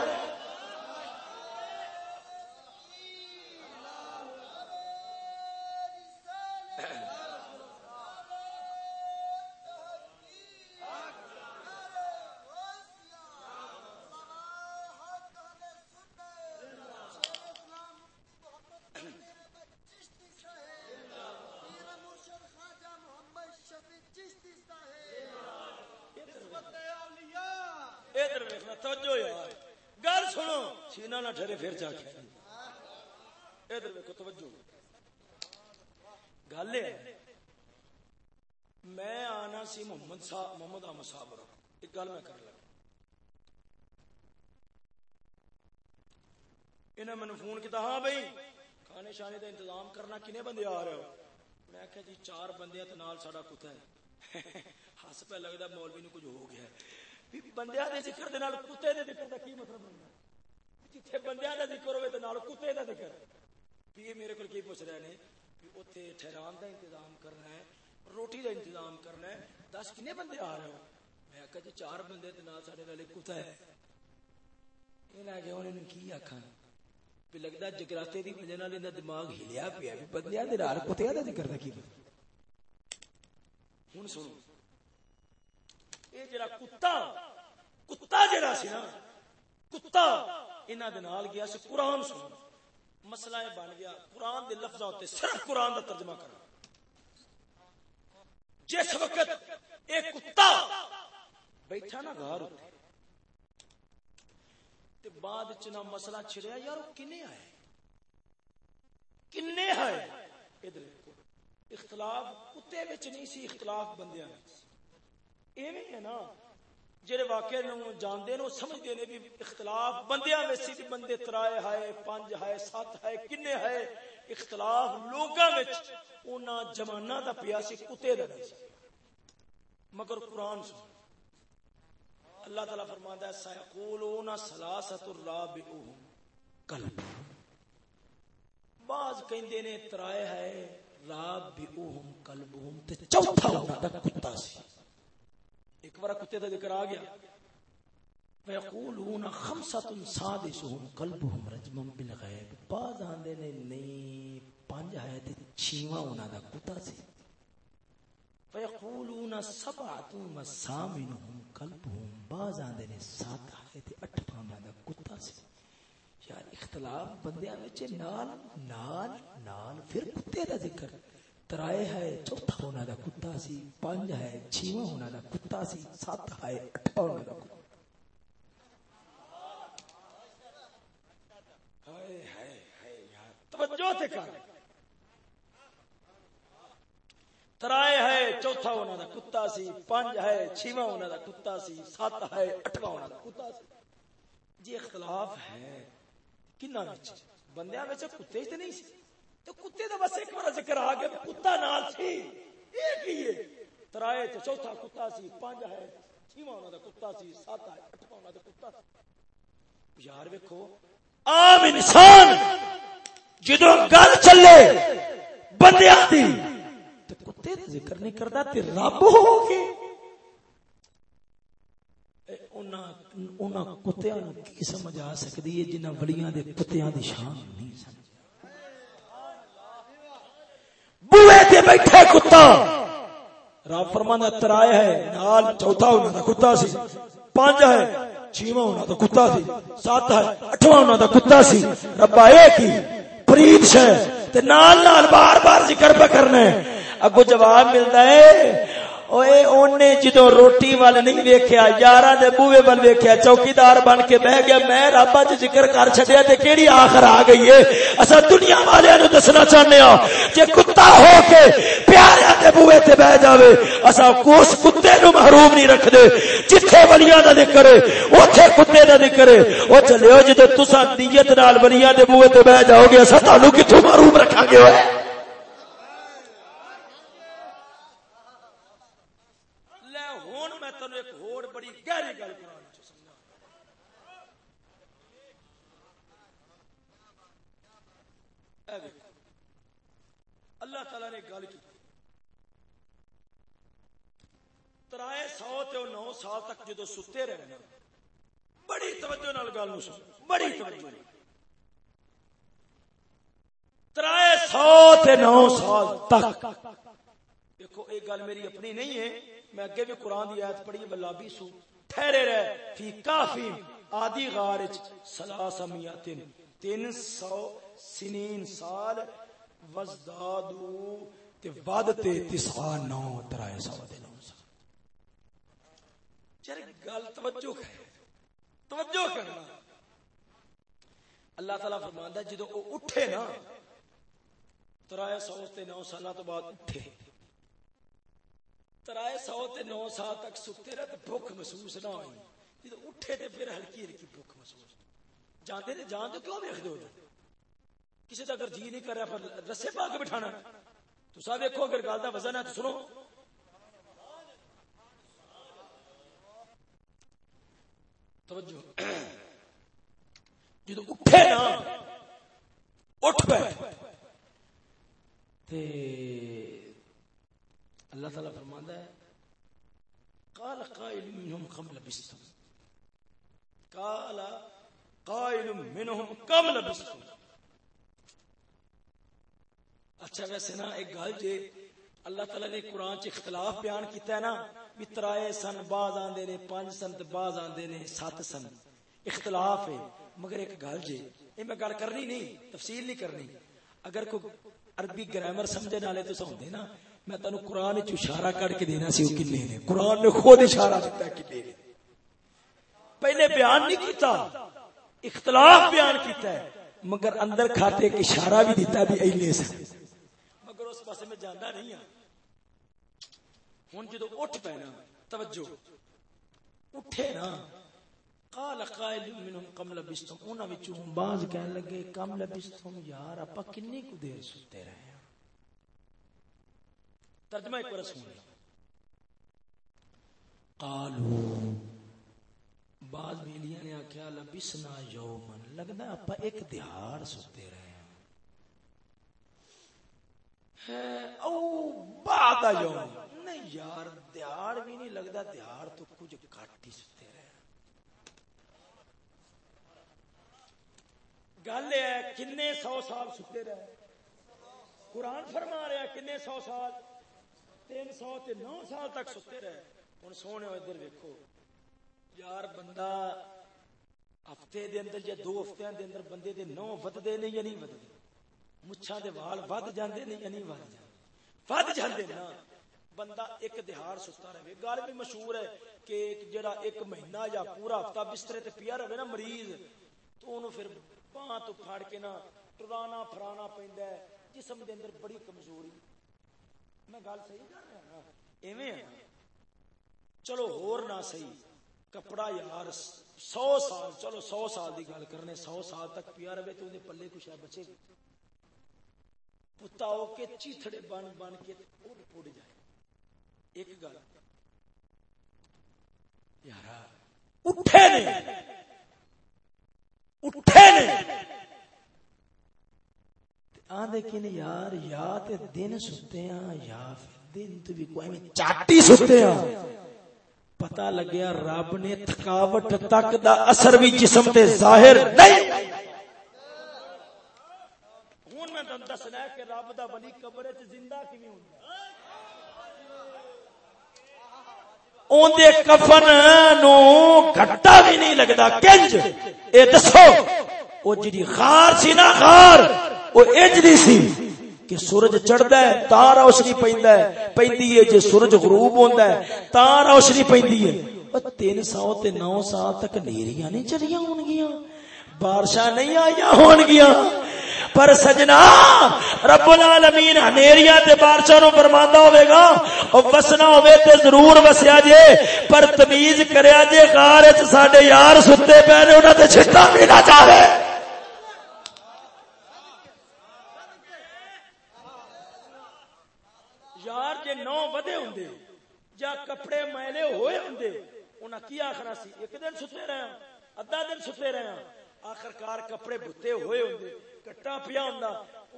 کھانے شانے کا انتظام کرنا کنے بندے آ رہے ہو میں آخیا جی چار بندے تو نال ساڈا کتا ہے ہس پہ لگتا مولوی نو کچھ ہو گیا بندیا کے ذکر دے نال کتے دے ذکر کا کی مطلب بنتا جتھے بندیا کا ذکر ہوئے تو نال کتے کا ذکر بھی یہ میرے کو کی پوچھ رہے ہیں بھی اتنے ٹھہران کا انتظام کرنا ہے روٹی کا انتظام کرنا ہے دس کنے بندے آ رہے ہو میں آخیا جی چار بندے تو نال ساڈے والے کتا ہے یہ لے گیا انہوں کی آخا بھی لگتا جگراتے کی وجہ نال دماغ ہلیا پیا بھی بندیا دے نال کتیا دا ذکر دا کی ہن سنو۔ اے جڑا کتا کتا جڑا سی نا، کتا انہاں دے نال گیا سی، قرآن سنو۔ مسئلہ یہ بن گیا، قرآن دے لفظاں تے صرف قرآن دا ترجمہ کرنا۔ جس وقت اے کتا بیٹھا نا گھر اتنے تے بعد چنا مسئلہ چھڑیا یار کنے آئے؟ کنے آئے؟ ادھر اختلاف کتے وچ نہیں سی، اختلاف بندیاں وچ ایویں ہے نا، جڑے واقعے نو جاندے نو، سمجھدے نے بھی اختلاف بندیاں وچ سی بھی بندے ترائے ہائے، پنج ہائے، سات ہائے، کنے ہائے۔ اختلاف لوگاں وچ انہاں زمانہ دا پیا سی، کتے دا مگر قرآن سن اللہ تعالیٰ فرماتا ہے سیقولون سلاست الرابعهم۔ قلب بعض کہندے نے ترائے ہے رابعهم قلبهم تے چوتھا انہاں دا کتا سی۔ ایک بار کتے دا ذکر آ گیا۔ ویقولون خمسۃ سادسهم قلبهم رجما بالغیب بعض آندے نے نہیں پنج ہے تے چھواں انہاں دا کتا سی۔ فیقولون سبعۃ وسامنهم قلبهم باز آندے نے سات آئے تے اٹھ پاندے دا کتا سی یار، اختلاف بندیاں وچ نال نال نال پھر کتے دا ذکر۔ ترائے ہے، چوتھا ہونا دا کتا سی پانچ ہے چھواں ہونا دا کتا سی، سات ہے اٹھا ہونا دا کتا ہائے ہائے ہائے یار توجہ تے کر ترائے ہے چوتھا ہونا دا کتا سی پانچ ہے چھواں ہونا دا کتا سی، سات ہے، اٹھواں ہونا دا کتا سی۔ جی اختلاف ہے، کنا وچ؟ بندیاں وچ کتے تے نہیں سی۔ تو کتے دا بس ایک بار ذکر آ گیا، کتا نال سی۔ ایک ہی ہے؟ ترائے تے چوتھا کتا سی پانچ ہے چھواں ہونا دا کتا سی، سات ہے، اٹھواں ہونا دا کتا سی۔ یار ویکھو، عام انسان جدوں گل چلے، بندیاں دی ذکر نہیں کرتا تے رب ہو کے انہاں کتیاں نو کی سمجھ آ ہے جنہاں ولیاں دے دی شان نہیں سمجھ؟ بوئے تے بیٹھے کتا۔ رب ترائے ہے نال چوتھا انہاں دا کتا سی پانچ ہے چھواں انہاں دا کتا سی سات ہے اٹھواں انہاں دا کتا سی۔ ربا ہی فرید شے۔ تے نال نال بار بار ذکر پہ کرنے۔ اگو جواب ملتا ہے اوے اونے جدو روٹی وال نہیں ویکھیا، یاراں دے بوئے ول ویکھیا، چوکیدار بن کے بیٹھ گیا، میں رب اج ذکر کر چھڈیا تے کیڑی آخر آ گئی ہے؟ اسا دنیا والے نو دسنا چاہنے ہاں جے کتا ہو کے پیارے دے بوئے تے بیٹھ جاوے اسا کوس کتے نو محروم نہیں رکھ دے جتھے ولیاں دا ذکر ہے، اوتھے کتے دا ذکر ہے۔ او چلیو جدو تساں نیت نال ولیاں دے بوئے تے بیٹھ جاؤ گے اسا تانوں کتھوں محروم رکھاں گے؟ اوئے اللہ تعالی نے گل کی ترائے سو تے نو سال تک جدو ستے رہے بڑی توجہ نال گل بڑی توجہ۔ ترائے سو تے نو سال تک۔ دیکھو، ایک گل میری اپنی نہیں ہے۔ میں اگے بھی قرآن دی آیت پڑھی، بلابی سو۔ ٹھہرے رہے۔ فی کافی آدی غارج سلاسمیاتن۔ تین سو سنین سال۔ وزدادو تے ود تے تسعا نو ترائے سو دے نو۔ سال گل توجہ کر، توجہ کرنا۔ اللہ تعالیٰ فرماندا ہے جدو وہ اٹھے نا، ترائے سو تے نو سالہ تو بعد اٹھے۔ ترائے سو تے نو سال تک ستے رہے تے بھوک محسوس نہ ہوئی۔ جدو اٹھے تے پھر ہلکی ہلکی بھوک محسوس۔ جانتے تے جان تو کیوں دیکھ دو کسی کا اگر جی نہیں کر رہا پر رسے پا کے بٹھانا۔ تو سب دیکھو اگر گل کا وزن ہے تو سنو۔ توجہ۔ جدو اٹھے نا، اٹھ پہ تے اللہ تعالی فرماندا ہے، قال قائل منهم كم لبستم۔ قال قائل منهم كم لبستم۔ اچھا ویسے نا ایک گل جے اللہ تعالی نے قرآن چ اختلاف بیان کیتا ہے نا، بھی ترائے سن باز آندے نے پانچ سن تے باز آندے نے سات سن۔ اختلاف ہے۔ مگر ایک گل جے یہ میں گل کرنی نہیں، تفصیل نہیں کرنی۔ اگر کوئی عربی گرامر سمجھنے والے تو ہوندے نا، میں تانوں قرآن وچ اشارہ کر کے دینا سی، او کنے نے۔ قرآن نے خود اشارہ دیتا ہے کنے نے پہلے بیان نہیں کیتا، اختلاف بیان کیتا ہے، مگر اندر کھاتے ایک اشارہ بھی دیتا بھی اینے سے مگر اس پاسے میں جاندا نہیں ہوں ہن جدو اٹھ پینا، توجہ، اٹھے نا۔ قال قائل منهم کم لبستم، انہاں وچوں بعض کہن لگے کم لبستم یار اپا کنی کو دیر ستے رہے ہیں؟ ترجمہ ایک بار سن لو۔ قالو، بعض بیلیاں نے آخیا لبسنا یومن لگتا اپا ایک دہاڑ ستے رہے ہیں او بعد یوم نہیں یار دہاڑ بھی نہیں لگتا دہاڑ تو کچھ گھٹ ہی ستے رہے۔ گل ہے، کنے سو سال ستے رہے۔ قرآن فرما رہا کنے سو سال، تین سو تے نو سال تک ستے رہے۔ ہوں سونے ادھر ویکو یار بندہ ہفتے دے اندر یا دو ہفتیاں دے اندر بندے دے نو ودتے نے یا نہیں ودتے مچھاں دے وال ود جاندے نے یا نہیں ود جاندے ود جاندے نا بندہ ایک دہاڑ ستا رہے گل بھی مشہور ہے کہ جڑا ایک مہینہ یا پورا ہفتہ بسترے تے پیا رہے نا مریض تو انہوں پھر باں تو پھاڑ کے نا ٹرانا پھرانا پیندا ہے جسم دے اندر بڑی کمزوری میں گل صحیح کر رہا نا ایویں چلو ہور نہ صحیح کپڑا یار سو سال چلو سو سال دی گل کرنے سو سال تک پیا رہے تو انہیں پلے کچھ ہے بچے گی پتا ہو کے چیتڑے بن بن کے اڑ پڑ جائے۔ ایک گل۔ یار اٹھے نے اٹھے نے آدھے کن یار، یا تے دن ستے ہیں یا دن تو بھی کوئی چاٹی ستے ہیں پتا لگیا، رب نے تھکاوٹ تک دا اثر بھی جسم تے ظاہر نہیں۔ ہوں میں تم دسنا ہے کہ رب دا ولی قبر وچ زندہ کیویں ہوندا اوندے کفن نو گھٹا بھی نہیں لگدا۔ کنج، اے دسو، او جڑی غار سی نا غار، او اجری سی کہ سورج چڑھدا ہے تا روشنی پیندا ہے، پیندی ہے جے سورج غروب ہوندا ہے تا روشنی پیندی ہے۔ او 300 تے 9 سال تک نیریاں نہیں چڑیاں ہون گیاں بارشاں نہیں آئیاں ہون گیاں پر سجنا رب العالمین ہنیریا تے بارشاں نو برماندا ہوے گا۔ او وسنا ہوے تے ضرور وسیا جے، پر تمیز کریا جے، غار وچ ساڈے یار ستے پے نے، انہاں تے چھٹا بھی نہ چاہے یار جے نو ودے ہوندے یا کپڑے میلے ہوئے ہوندے، انہاں کی آخنا سی؟ ایک دن ستے رہے ادھا دن ستے رہے آخرکار کپڑے بھتے ہوئے ہوندے، کٹا پیا ہوندا۔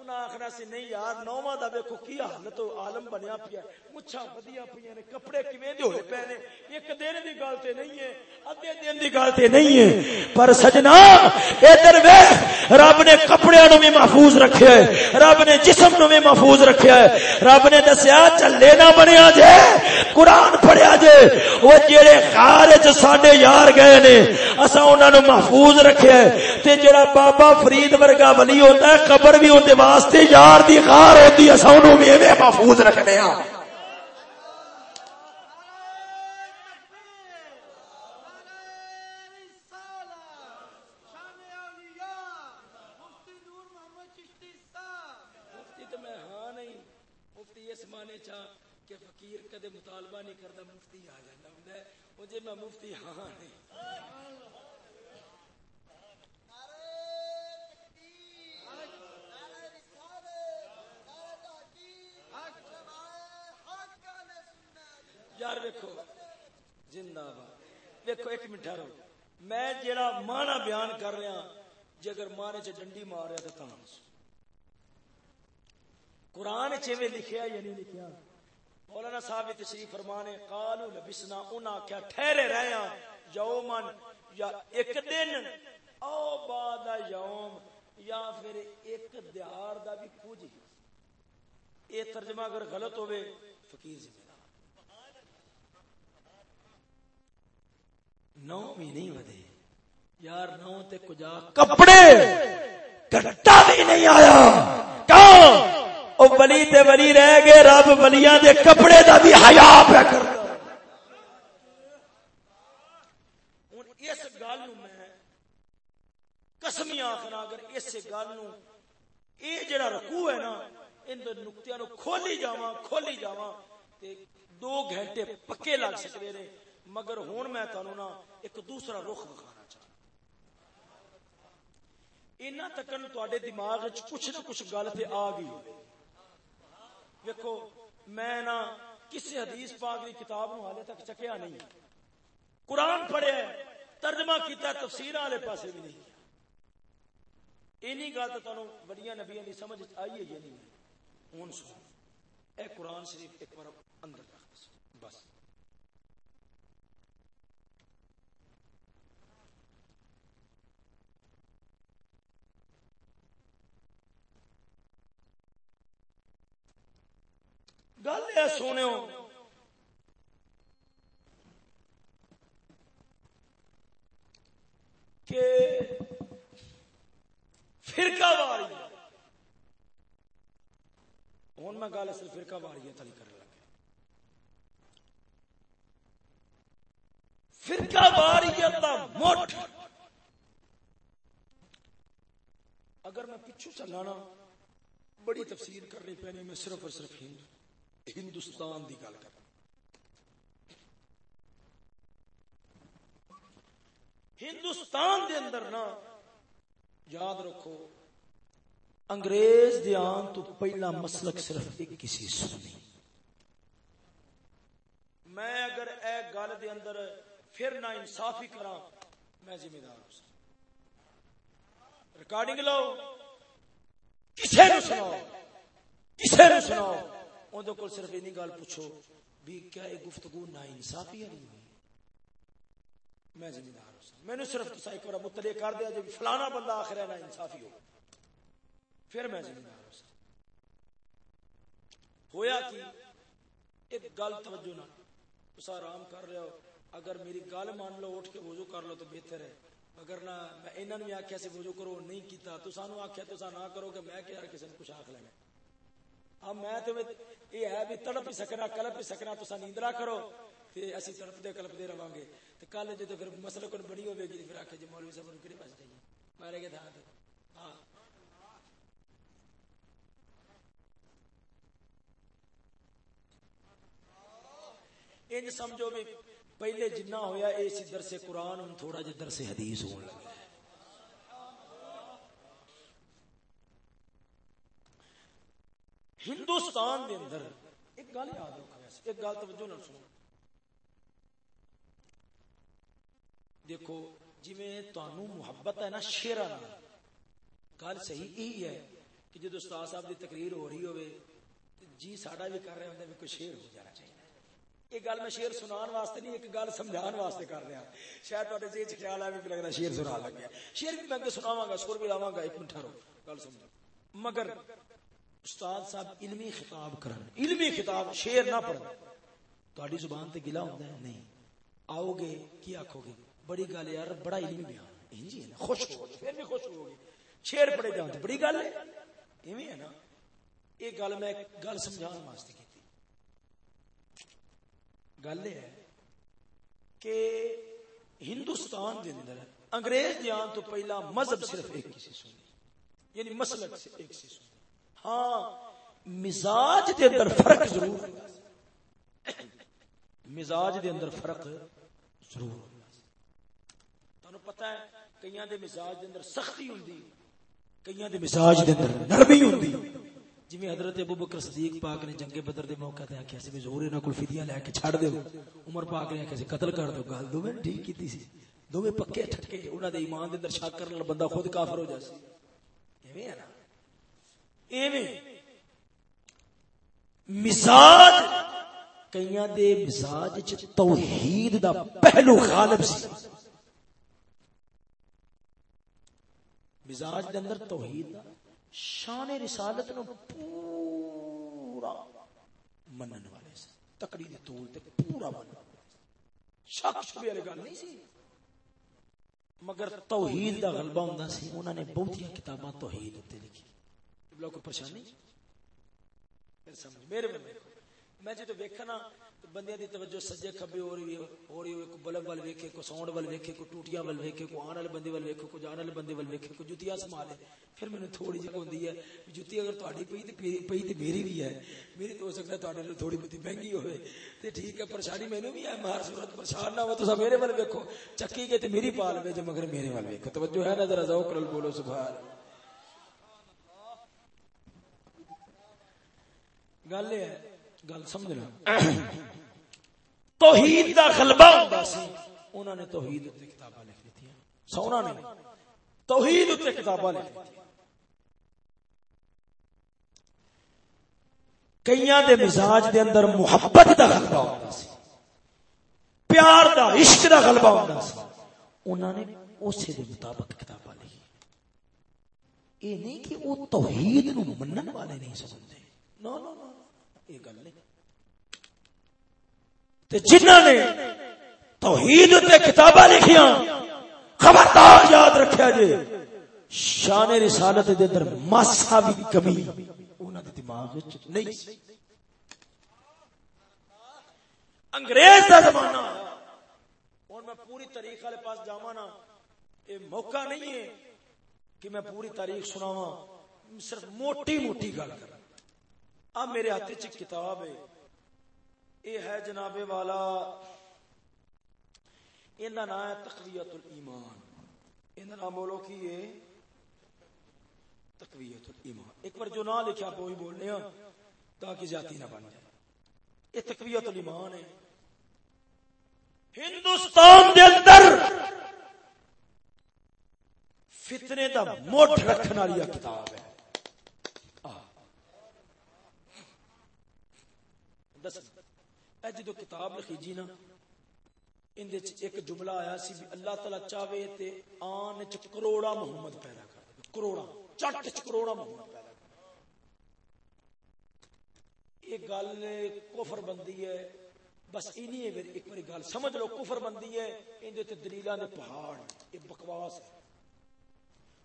انہاں آخنا سی، نہیں یار، نوواں دا ویکھو کی حالت عالم بنیا پیا مچھا ودیا پیا نے، کپڑے کیویں دے ہوئے پے نے؟ ایک دن دی گل تے نہیں ہے، ادھے دن دی گل تے نہیں ہے۔ پر سجنا، ادھر ویکھ، رب نے کپڑیاں نو بھی محفوظ رکھیا ہے۔ رب نے جسم نو بھی محفوظ رکھیا ہے۔ رب نے دسیا، چلے نہ بنیا جے۔ قرآن پڑھیا جے، وہ جڑے غار وچ ساڈے یار گئے نے، اساں انہاں نو محفوظ رکھیا ہے۔ تے جڑا بابا فرید ورگا ولی ہوتا ہے، قبر بھی اون دے واسطے یار دی غار ہوتی اساں انہوں بھی ایویں محفوظ رکھنے ہاں اس معنی چا کہ فقیر کدے مطالبہ نہیں کرتا مفتی آ جاتا ہوں وہ جی میں مفتی ہاں نہیں یار ویکو زندہ باد ویکو ایک منٹ ٹھہرو میں جیڑا مانا بیان کر رہا جی اگر مانے چ ڈنڈی مار رہا تو تاں قرآن چویں لکھیا یا نہیں لکھیا؟ مولانا صاحب تشریف فرمانے، قالو لبسنا، انہاں آکھیا ٹھہرے رہیا ہاں، یومن یا ایک دن، او بعد یوم، یا پھر ایک دیار دا بھی کچھ اے ترجمہ اگر غلط ہوئے، فقیر ذمہ نو بھی نہیں ودے یار نو تے کجا کپڑے گھٹا بھی نہیں آیا۔ کیوں او ولی تے ولی رہ گئے رب ولیاں دے کپڑے دا بھی حیا پہ کر۔ ہن اس گل نو میں قسمی آخنا اگر اس گل نو اے جڑا رکوع ہے نا ان نقطیاں نو کھولی جاواں کھولی جاواں تے دو گھنٹے پکے لگ سکدے نے۔ مگر ہوں میں تہن نا ایک دوسرا رخ دکھانا چاہتا اینا تکن تے دماغ کچھ نہ کچھ گل تے آ گئی ویکو میں نہ کسی حدیث پاک کی کتاب نو حالے تک چکیا نہیں۔ قرآن پڑھیا ترجمہ کیتا ہے، تفسیر والے پاسے بھی نہیں۔ اینی گل تو تمہیں بڑی نبیاں کی سمجھ آئی ہے یا نہیں؟ ہوں سو اے قرآن شریف ایک بار اندر رکھ بس۔ گل یہ سونے کہ فرقہ واری۔ ہوں میں گل اصل فرقہ واری تلی کر لگا۔ فرقہ واریت کا مٹھ۔ اگر میں پچھو چلانا، بڑی تفسیر کرنی پینی، میں صرف اور صرف ہندو ہندوستان دی گل کر ہندوستان دے اندر نا، یاد رکھو، انگریز دے آن تو پہلا مسلک صرف ایک کسی سنی۔ میں اگر اے گل دے اندر پھر نہ انصافی کرا میں ذمہ دار ہوں۔ ریکارڈنگ لو۔ کسے نو سناؤ۔ کسے نو سناؤ۔ اندر کو صرف اینی گل پوچھو بھی کیا یہ گفتگو نا انصافی ہے نہیں میں ذمہ دار ہوں میں نے صرف تو ایک بار مطلع کر دیا جی جب فلانا بندہ آخر ہے نا انصافی ہو۔ پھر میں ذمہ دار ہوں ہویا کہ ایک گل توجہ نہ اس آرام کر رہے ہو۔ اگر میری گل مان لو، اٹھ کے وضو کر لو تو بہتر ہے۔ اگر نہ، میں انہوں نے آخیا سے وضو کرو نہیں کیتا۔ تو سانو آخیا تو سا نہ کرو کہ میں کہ یار کسی نے کچھ آخ لینا اب میں تو یہ ہے بھی تڑپ سکنا، کلپ سکنا تو نیندرا کرو اسی تڑپ دے کلپ دے رہا گے تو کل جب پھر مسئلہ کو بڑی ہوگی گی پھر آخر جی مولوی صاحب کہڑے پاس چاہیے مارے گے تھا ہاں۔ انج سمجھو بھی، پہلے جنہ ہویا اسی درس قرآن ہوں تھوڑا جا درس حدیث ہون لگا۔ ہندوستان دے اندر، ایک گل یاد رکھو، ایک گل توجہ نہ سنو۔ دیکھو جی میں تانوں محبت ہے نا شیرا نال۔ گل صحیح یہی ہے کہ جب استاد صاحب دی تقریر ہو رہی ہوئے جی ساڈا بھی کر رہے ہوندے کوئی شیر ہو جانا چاہیے۔ یہ گل میں شیر سنان واسطے نہیں، ایک گل سمجھان واسطے کر رہا۔ شاید تواڈے جی ذہن وچ خیال آوے کہ لگدا شیر سنا لگ گیا۔ شیر بھی میں سناواں گا سر بھی لاواں گا، ایک منٹ ٹھہرو گل سمجھو۔ مگر استاد صاحب علمی خطاب کرن۔ علمی خطاب، شیر نہ پڑھ تاری زبان تے گلا ہوتا ہے؟ نہیں۔ آؤ گے کی آخو گے بڑی گل یار، بڑا علمی بیان۔ جی ہے نا، خوش ہو۔ پھر بھی خوش ہو گے شیر پڑے جان بڑی گل ہے۔ ایویں ہے نا۔ یہ گل میں گل سمجھان واسطے کی گل یہ ہے کہ ہندوستان دے اندر انگریز دیان تو پہلا مذہب صرف ایک کسی سنی۔ یعنی مسلک سے ایک سی سنی۔ ہاں مزاج دے اندر فرق ضرور۔ مزاج دے اندر فرق ضرور۔ تانوں پتہ ہے، کئیاں دے مزاج دے اندر سختی ہوندی، کئیاں دے مزاج دے اندر نرمی ہوندی۔ جویں حضرت ابو بکر صدیق پاک نے جنگ بدر دے موقع تے آکھیا سی زور انہاں کول فدیہ لے کے چھڑ دیو۔ عمر پاک نے آکھیا سی، قتل کر دو۔ گل دوویں ٹھیک کیتی سی۔ دوویں پکے ٹھکے انہاں دے ایمان دے اندر شک کرن والا بندہ خود کافر ہو جاسی ایویں ہے نا؟ ایویں مزاج، کئیاں دے مزاج چ توحید دا پہلو غالب سی۔ مزاج دے اندر توحید دا شان رسالت نو پورا منن والے سے تکڑی دی طول تے پورا من شک شبے والی گل نہیں سی۔ مگر توحید دا غلبہ ہوندا سی، انہاں نے بہتیاں کتاباں توحید تے لکھی۔ بلا کوئی پریشانی؟ پھر سمجھ۔ میرے میں میں جے تو ویکھنا بندیاں دی توجہ سجے کھبے ہو رہی ہے، ہو رہی ہے کو بلب ول ویکھے کو ساؤنڈ ول ویکھے کو ٹوٹیاں ول ویکھے کو آن والے بندے ول ویکھے کو جان والے بندے ول ویکھے کو جُتیاں سمالے پھر مینوں تھوڑی جی ہوندی ہے جُتی اگر تہاڈی پئی تے پئی تے میری بھی ہے، میری تو ہو سکتا ہے تہاڈے نال تھوڑی بہت مہنگی ہوے تے ٹھیک ہے، پریشانی مینوں بھی ہے مار صورت پریشان نہ ہو تو میرے ول ویکھو۔ چکی کے تے میری پال وے جو مگر میرے ول ویکھو۔ توجہ ہے نا، ذرا ذوق بولو، سبحان اللہ۔ گل ہے گل سمجھنا۔ توحید دا غلبہ ہوندا سی۔ انہاں نے توحید تے کتاباں لکھ دتیاں۔ سونا نے توحید تے کتاباں لکھ دتیاں۔ کئیاں دے مزاج دے اندر محبت دا غلبہ ہوندا سی۔ پیار دا عشق دا غلبہ ہوندا سی۔ انہاں نے اسی دے مطابق کتاباں لکھی۔ اے نہیں کہ وہ توحید نو منن والے نہیں سمجھدے نو نو نو۔ یہ گل نہیں۔ جنہ نے توحید تے کتاباں لکھیاں، خبردار یاد رکھیا جے، شان رسالت دے اندر ماسا بھی کمی انہاں دے دماغ وچ نہیں انگریز دا زمانہ، ہن میں پوری تاریخ والے پاس جاواں نا، اے موقع نہیں ہے کہ میں پوری تاریخ سناواں، صرف موٹی موٹی گل کراں۔ ا میرے ہاتھ چ کتاب ہے۔ یہ ہے جناب والا۔ یہ نام ہے تقویت الایمان۔ یہ نام بولو کی ہے؟ تقویت الایمان۔ ایک بار جو نام لکھا آپ وہی بولنے ہیں تاکہ جاتی نہ بن جائے۔ یہ تقویت الایمان ہے۔ ہندوستان دے اندر فتنے دا موٹ رکھنے والی کتاب ہے۔ دس جدو کتاب لکھی جی نا اندر ایک جملہ آیا سی بھی اللہ تعالی چاہے تے آن چ کروڑا محمد پیدا کر کروڑا چٹ چ کروڑا محمد پیدا کر۔ یہ گل کفر بندی ہے، بس اینی ہے میری ایک باری گل، سمجھ لو کفر بندی ہے اندر تے دلیلاں دے پہاڑ، یہ بکواس ہے۔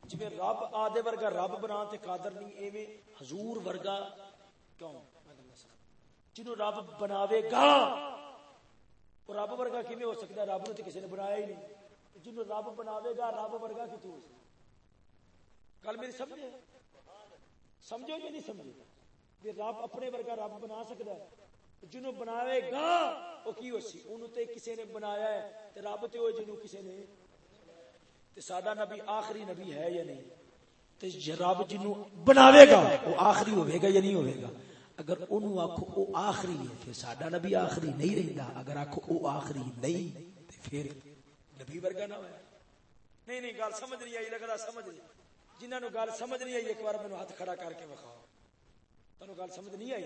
جویں رب آدے ورگا رب بنا تے قادر نہیں، ایویں حضور ورگا کیوں؟ جنہوں رب بناوے گا۔ وہ رب ورگا کیویں ہو سکتا ہے؟ رب نے تو کسی نے بنایا ہی نہیں۔ جنہوں رب بناوے گا، رب ورگا کتوں ہو سکتا گل میری سمجھے؟ سمجھو یا نہیں سمجھے؟ بھی رب اپنے ورگا رب بنا سکتا ہے۔ جنہوں بناوے گا، وہ کی ہو سی؟ انہوں تے کسی نے بنایا ہے؟ تے رب تے ہوئے جنہوں کسی نے؟ تے سادہ نبی آخری نبی ہے یا نہیں؟ تے رب جنہوں بناوے گا، وہ آخری ہوئے گا یا نہیں ہوئے گا؟ اگر انہوں آکھو او آخری ہے، پھر ساڈا نبی آخری نہیں رہندا۔ اگر آکھو او آخری نہیں، تے پھر نبی ورگا نہ ہویا۔ نہیں نہیں، گل سمجھ نہیں آئی، لگدا سمجھ نہیں۔ جنہاں نو گل سمجھ نہیں آئی، ایک بار مینوں ہاتھ کھڑا کر کے وکھاؤ۔ تانوں گل سمجھ نہیں آئی؟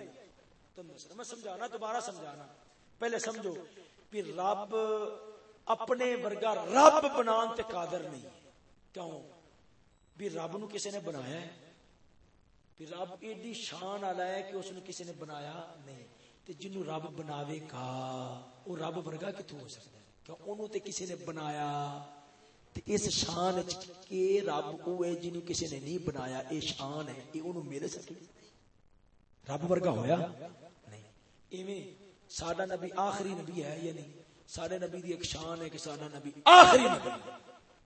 تم میں سمجھانا، دوبارہ سمجھانا۔ پہلے سمجھو پھر رب اپنے ورگا رب بنان تے قادر نہیں۔ کیوں؟ بھی رب نو کسی نے بنایا ہے؟ پھر رب ایڈی شان والا ہے کہ اس نے کسی نے بنایا نہیں، تے جنوں رب بناوے گا وہ رب ورگا کتوں ہو سکتا ہے؟ کیوں انہوں تے کسی نے بنایا؟ تے اس شان وچ کہ رب او ہے جنوں کسی نے نہیں بنایا؟ اے شان ہے، اے انہوں مل سکے رب ورگا ہویا؟ نہیں۔ ایویں ساڈا نبی آخری نبی ہے یا نہیں؟ ساڈے نبی دی ایک شان ہے کہ ساڈا نبی آخری نبی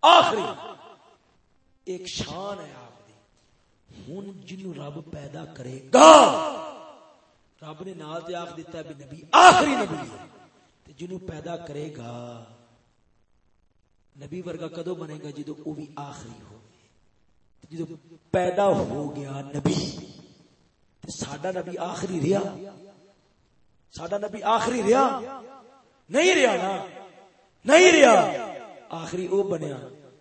آخری۔ ایک شان ہے آپ۔ ہوں جنو رب پیدا کرے گا۔ رب نے نال تے دیتا ہے بھی نبی، آخری نبی تے جنوں پیدا کرے گا، نبی ورگا کدو بنے گا جدو وہ بھی آخری ہو جدو پیدا ہو گیا نبی، تے ساڈا نبی آخری رہا ساڈا نبی آخری رہا نہیں رہا نا۔ نہیں رہا آخری او بنیا۔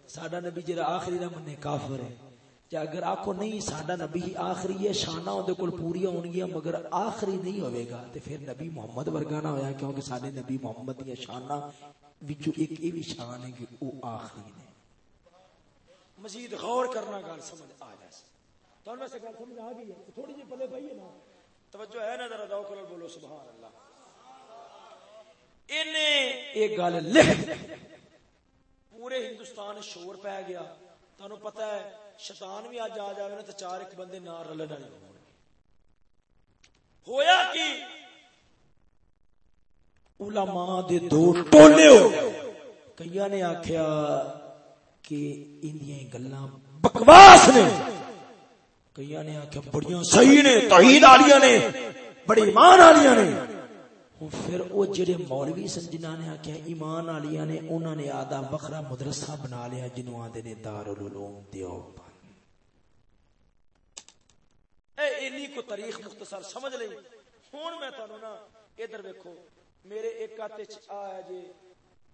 ساڈا نبی جرا آخری نہ منے کافر ہے۔ یا اگر آکھو نہیں، ساڈا نبی ہی آخری ہے شانہ اودے کول پوری ہونگیا مگر آخری نہیں ہوے گا۔ تے پھر نبی محمد ورگا نہ ہویا، کیونکہ ساڈے نبی محمد دی شانہ وچوں ایک ای بھی شان ہے کہ او آخری نے۔ مزید غور کرنا گل سمجھ آ جائے۔ تو میں سے گل سمجھ آ گئی ہے تھوڑی جی پلے پئی ہے نا۔ توجہ ہے نا ذرا ذوق نال بولو سبحان اللہ انہیں ایک گل لکھ پورے ہندوستان شور پہ گیا۔ تانوں پتہ ہے شیطان بھی اج آ جاوے نا تے چار ایک بندے نہ رلن والے ہون ہویا کی؟ علماء دے دو ٹولے ہو۔ کئیاں نے آکھیا کہ اندیاں گلاں بکواس نے۔ کئیاں نے آکھیا بڑیاں صحیح نے، توحید والیاں نے بڑی ایمان والیاں نے۔ پھر وہ جڑے مولوی سن جنہاں نے آکھیا ایمان والیاں نے، انہاں نے آدھا بخرا مدرسہ بنا لیا جنوں آندے نے دارالعلوم دیوبند اے اینی کو تاریخ مختصر سمجھ لئی۔ ہن میں تانوں نا، ادھر ویکھو، میرے ایک ہاتھ چ آیا جی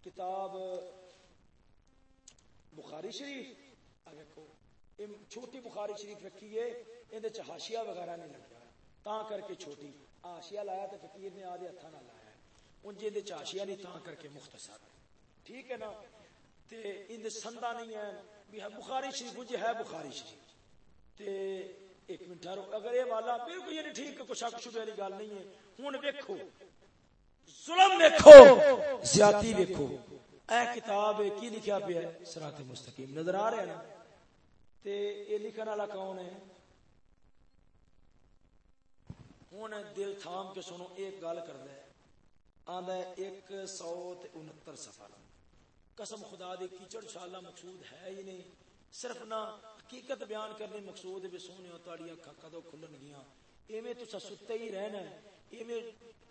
کتاب بخاری شریف۔ آ ویکھو چھوٹی بخاری شریف رکھی ہے، اندے چ حاشیہ وغیرہ نہیں لگا تا کر کے چھوٹی، حاشیہ لایا تے فقیر نے آدھے ہتھاں نال لایا۔ ان جے دے چ حاشیہ نہیں تا کر کے مختصر۔ ٹھیک ہے نا؟ تے اندے سندا نہیں ہے بھی ہے بخاری شریف جی ہے بخاری شریف۔ تے ایک منٹ ٹھہرو۔ اگر یہ والا بالکل یہ ٹھیک کوئی شک شبے والی گل نہیں ہے ہن ویکھو۔ ظلم ویکھو۔ زیادتی ویکھو۔ اے کتاب ہے، کی لکھیا پیا ہے؟ صراط مستقیم۔ نظر آ رہا ہے نا؟ تے یہ لکھن والا کون ہے؟ ہوں دل تھام کے سنو، ایک گل کرد آدھا ایک سو انہتر سفر۔ قسم خدا دی، کیچڑ شالا مقصود ہے ہی نہیں۔ صرف نہ حقیقت بیان کرنے مقصود بھی سونے ہو تاڑی اکھا کدو کھلن گیا ایویں تو ستے ہی رہنا ہے۔ ایویں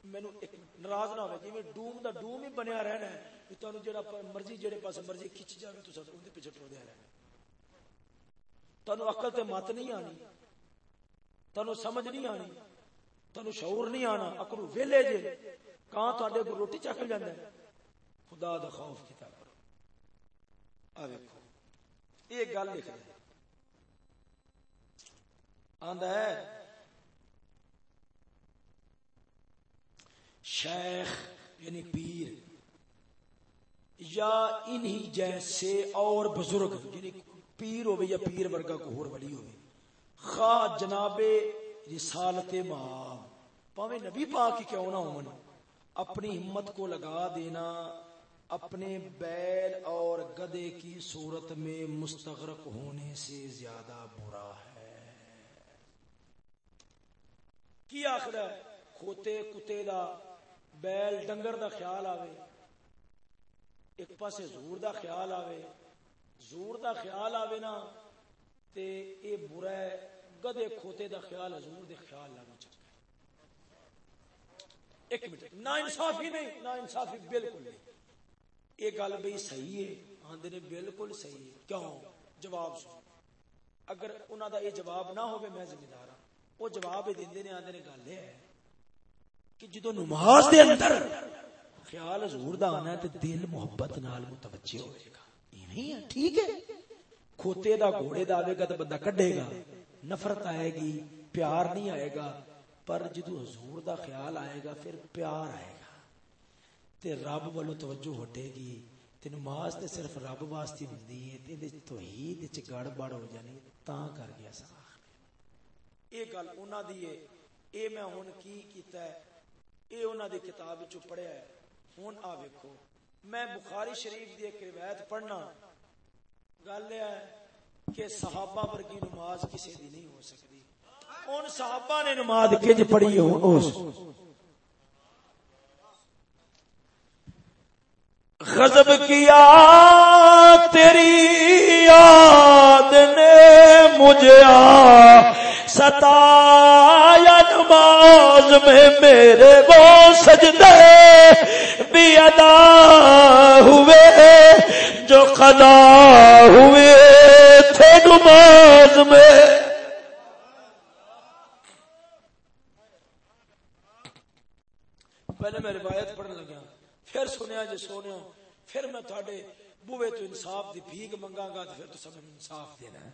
مینو ایک ناراض نہ ہوئے جی ڈوم دا ڈوم ہی بنیا رہنا ہے کہ تمہیں جڑا مرضی جڑے پاس مرضی کھچ جائے تو سب اندر پیچھے ٹرو رہنا تمہیں عقل تے مت نہیں آنی۔ تمہیں سمجھ نہیں آنی۔ تمہیں شعور نہیں آنا۔ اکرو ویلے جے کہاں تے کو روٹی چک جانا ہے۔ خدا دا خوف کیا کرو آ دیکھو یہ گل لکھ رہے آندا ہے۔ شیخ یعنی پیر یا انہی جیسے اور بزرگ یعنی پیر ہوئے یا پیر ورگا کو ہور ولی ہوئے خواہ جناب رسالت ماں پاوے نبی پاک کی کیوں نہ ہون۔ اپنی ہمت کو لگا دینا، اپنے بیل اور گدے کی صورت میں مستغرق ہونے سے زیادہ برا ہے کی آخر ہے؟ کھوتے کتے دا بیل ڈنگر دا خیال آوے۔ ایک پاسے زور دا خیال آوے۔ زور دا خیال آوے نا تے اے برا ہے۔ گدے کھوتے دا خیال حضور دے خیال لانا چاہتا ایک منٹ، نا انصافی نہیں، نا انصافی بالکل نہیں۔ یہ گل بھائی صحیح ہے۔ آندے نے بالکل صحیح ہے۔ کیوں؟ جواب سن اگر انہوں دا یہ جواب نہ ہوئے میں ذمہ دار ہاں۔ وہ جواب ہی دیندے نے، آندے نے گل ہے کہ جدو نماز دے اندر خیال حضور دا آنا ہے تے دل محبت نال متوجہ ہوئے گا۔ یہ نہیں ہے، ٹھیک ہے۔ کھوتے دا، گھوڑے دا آئے گا تو بندہ کڈے گا۔ نفرت آئے گی، پیار نہیں آئے گا۔ پر جدو حضور دا خیال آئے گا، پھر پیار آئے گا۔ تے رب والو توجہ ہٹے گی۔ تے نماز تے صرف رب واسطے ہوندی ہے، تے توحید وچ گڑ بڑ ہو جانی تاں کر گیا سا۔ اے گل انہاں دی ہے اے میں ہن کی کیتا ہے اے انہاں دی کتاب وچ پڑھیا ہے ہن آ ویکھو میں بخاری شریف دی ایک روایت پڑھنا گل یہ ہے کہ صحابہ ورگی نماز کسی دی نہیں ہو سکتی ان صحابہ نے نماز کنج پڑھی ہو اس غضب کیا تیری یاد نے مجھے ستایا نماز نماز میں میرے وہ سجدے بھی ادا ہوئے، جو قضا ہوئے تھے نماز میں۔ پہلے میں روایت پڑھنے لگا، پھر سنیا جی سونے پھر میں تھوڑے بوے تو انصاف دی بھیگ منگا گا، تو پھر تو سب انصاف دینا ہے۔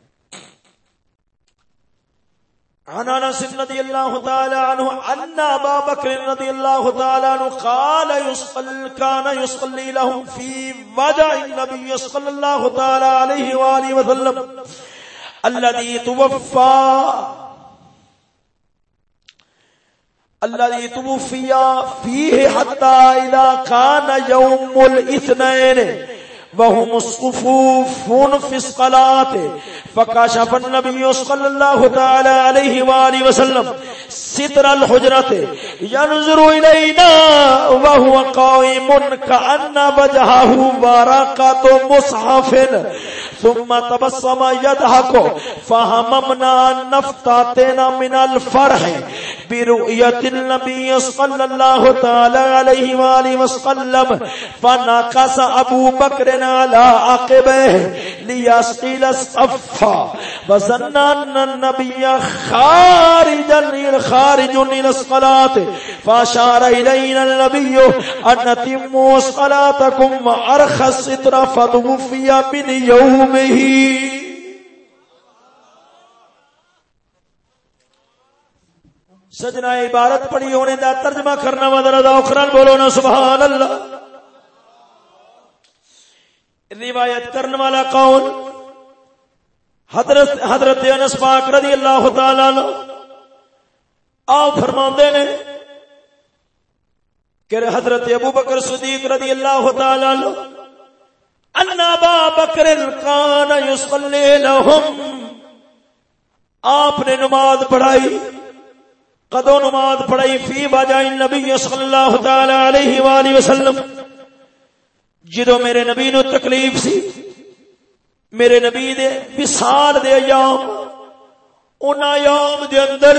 عن انس رضي الله تعالى عنه ان ابا بكر رضي الله تعالى عنه قال يصلي كان يصلي لهم في وجع النبي صلى الله تعالى عليه واله وسلم الذي توفى الذي توفي فيه حتى اذا كان يوم الاثنين وهم الصفوف في الصلاة. فكشف النبي صلى الله تعالى عليه وآله وسلم ستر الحجرة ينظر إلينا وهو قائم كأن وجهه ورقة مصحف. ثم تبسم يضحك. فهممنا أن نفتاتنا من الفرح. برؤية النبي صلى الله تعالى عليه وآله وسلم، فنقص أبو بكر على عقبه ليسقيل الصفا وظن أن النبي خارج خارج إلى الصلاة، فأشار إلينا النبي أن تموا صلاتكم وأرخى الستر فتوفي من يومه. سجنا عبارت پڑھی، ہونے دا ترجمہ کرنا مدر دا اخران بولو نا سبحان اللہ روایت کرنے والا کون؟ حضرت حضرت انس پاک رضی اللہ تعالی عنہ۔ آ فرماندے نے کہ حضرت ابو بکر صدیق رضی اللہ تعالی عنہ ان ابا بکر کان یصلی لهم آپ نے نماز پڑھائی۔ قدو نماز پڑھائی فی بجائے نبی صلی اللہ تعالی علیہ وآلہ وسلم۔ جدو میرے نبی نو تکلیف سی، میرے نبی دے وصال دے ایام ان ایام دے اندر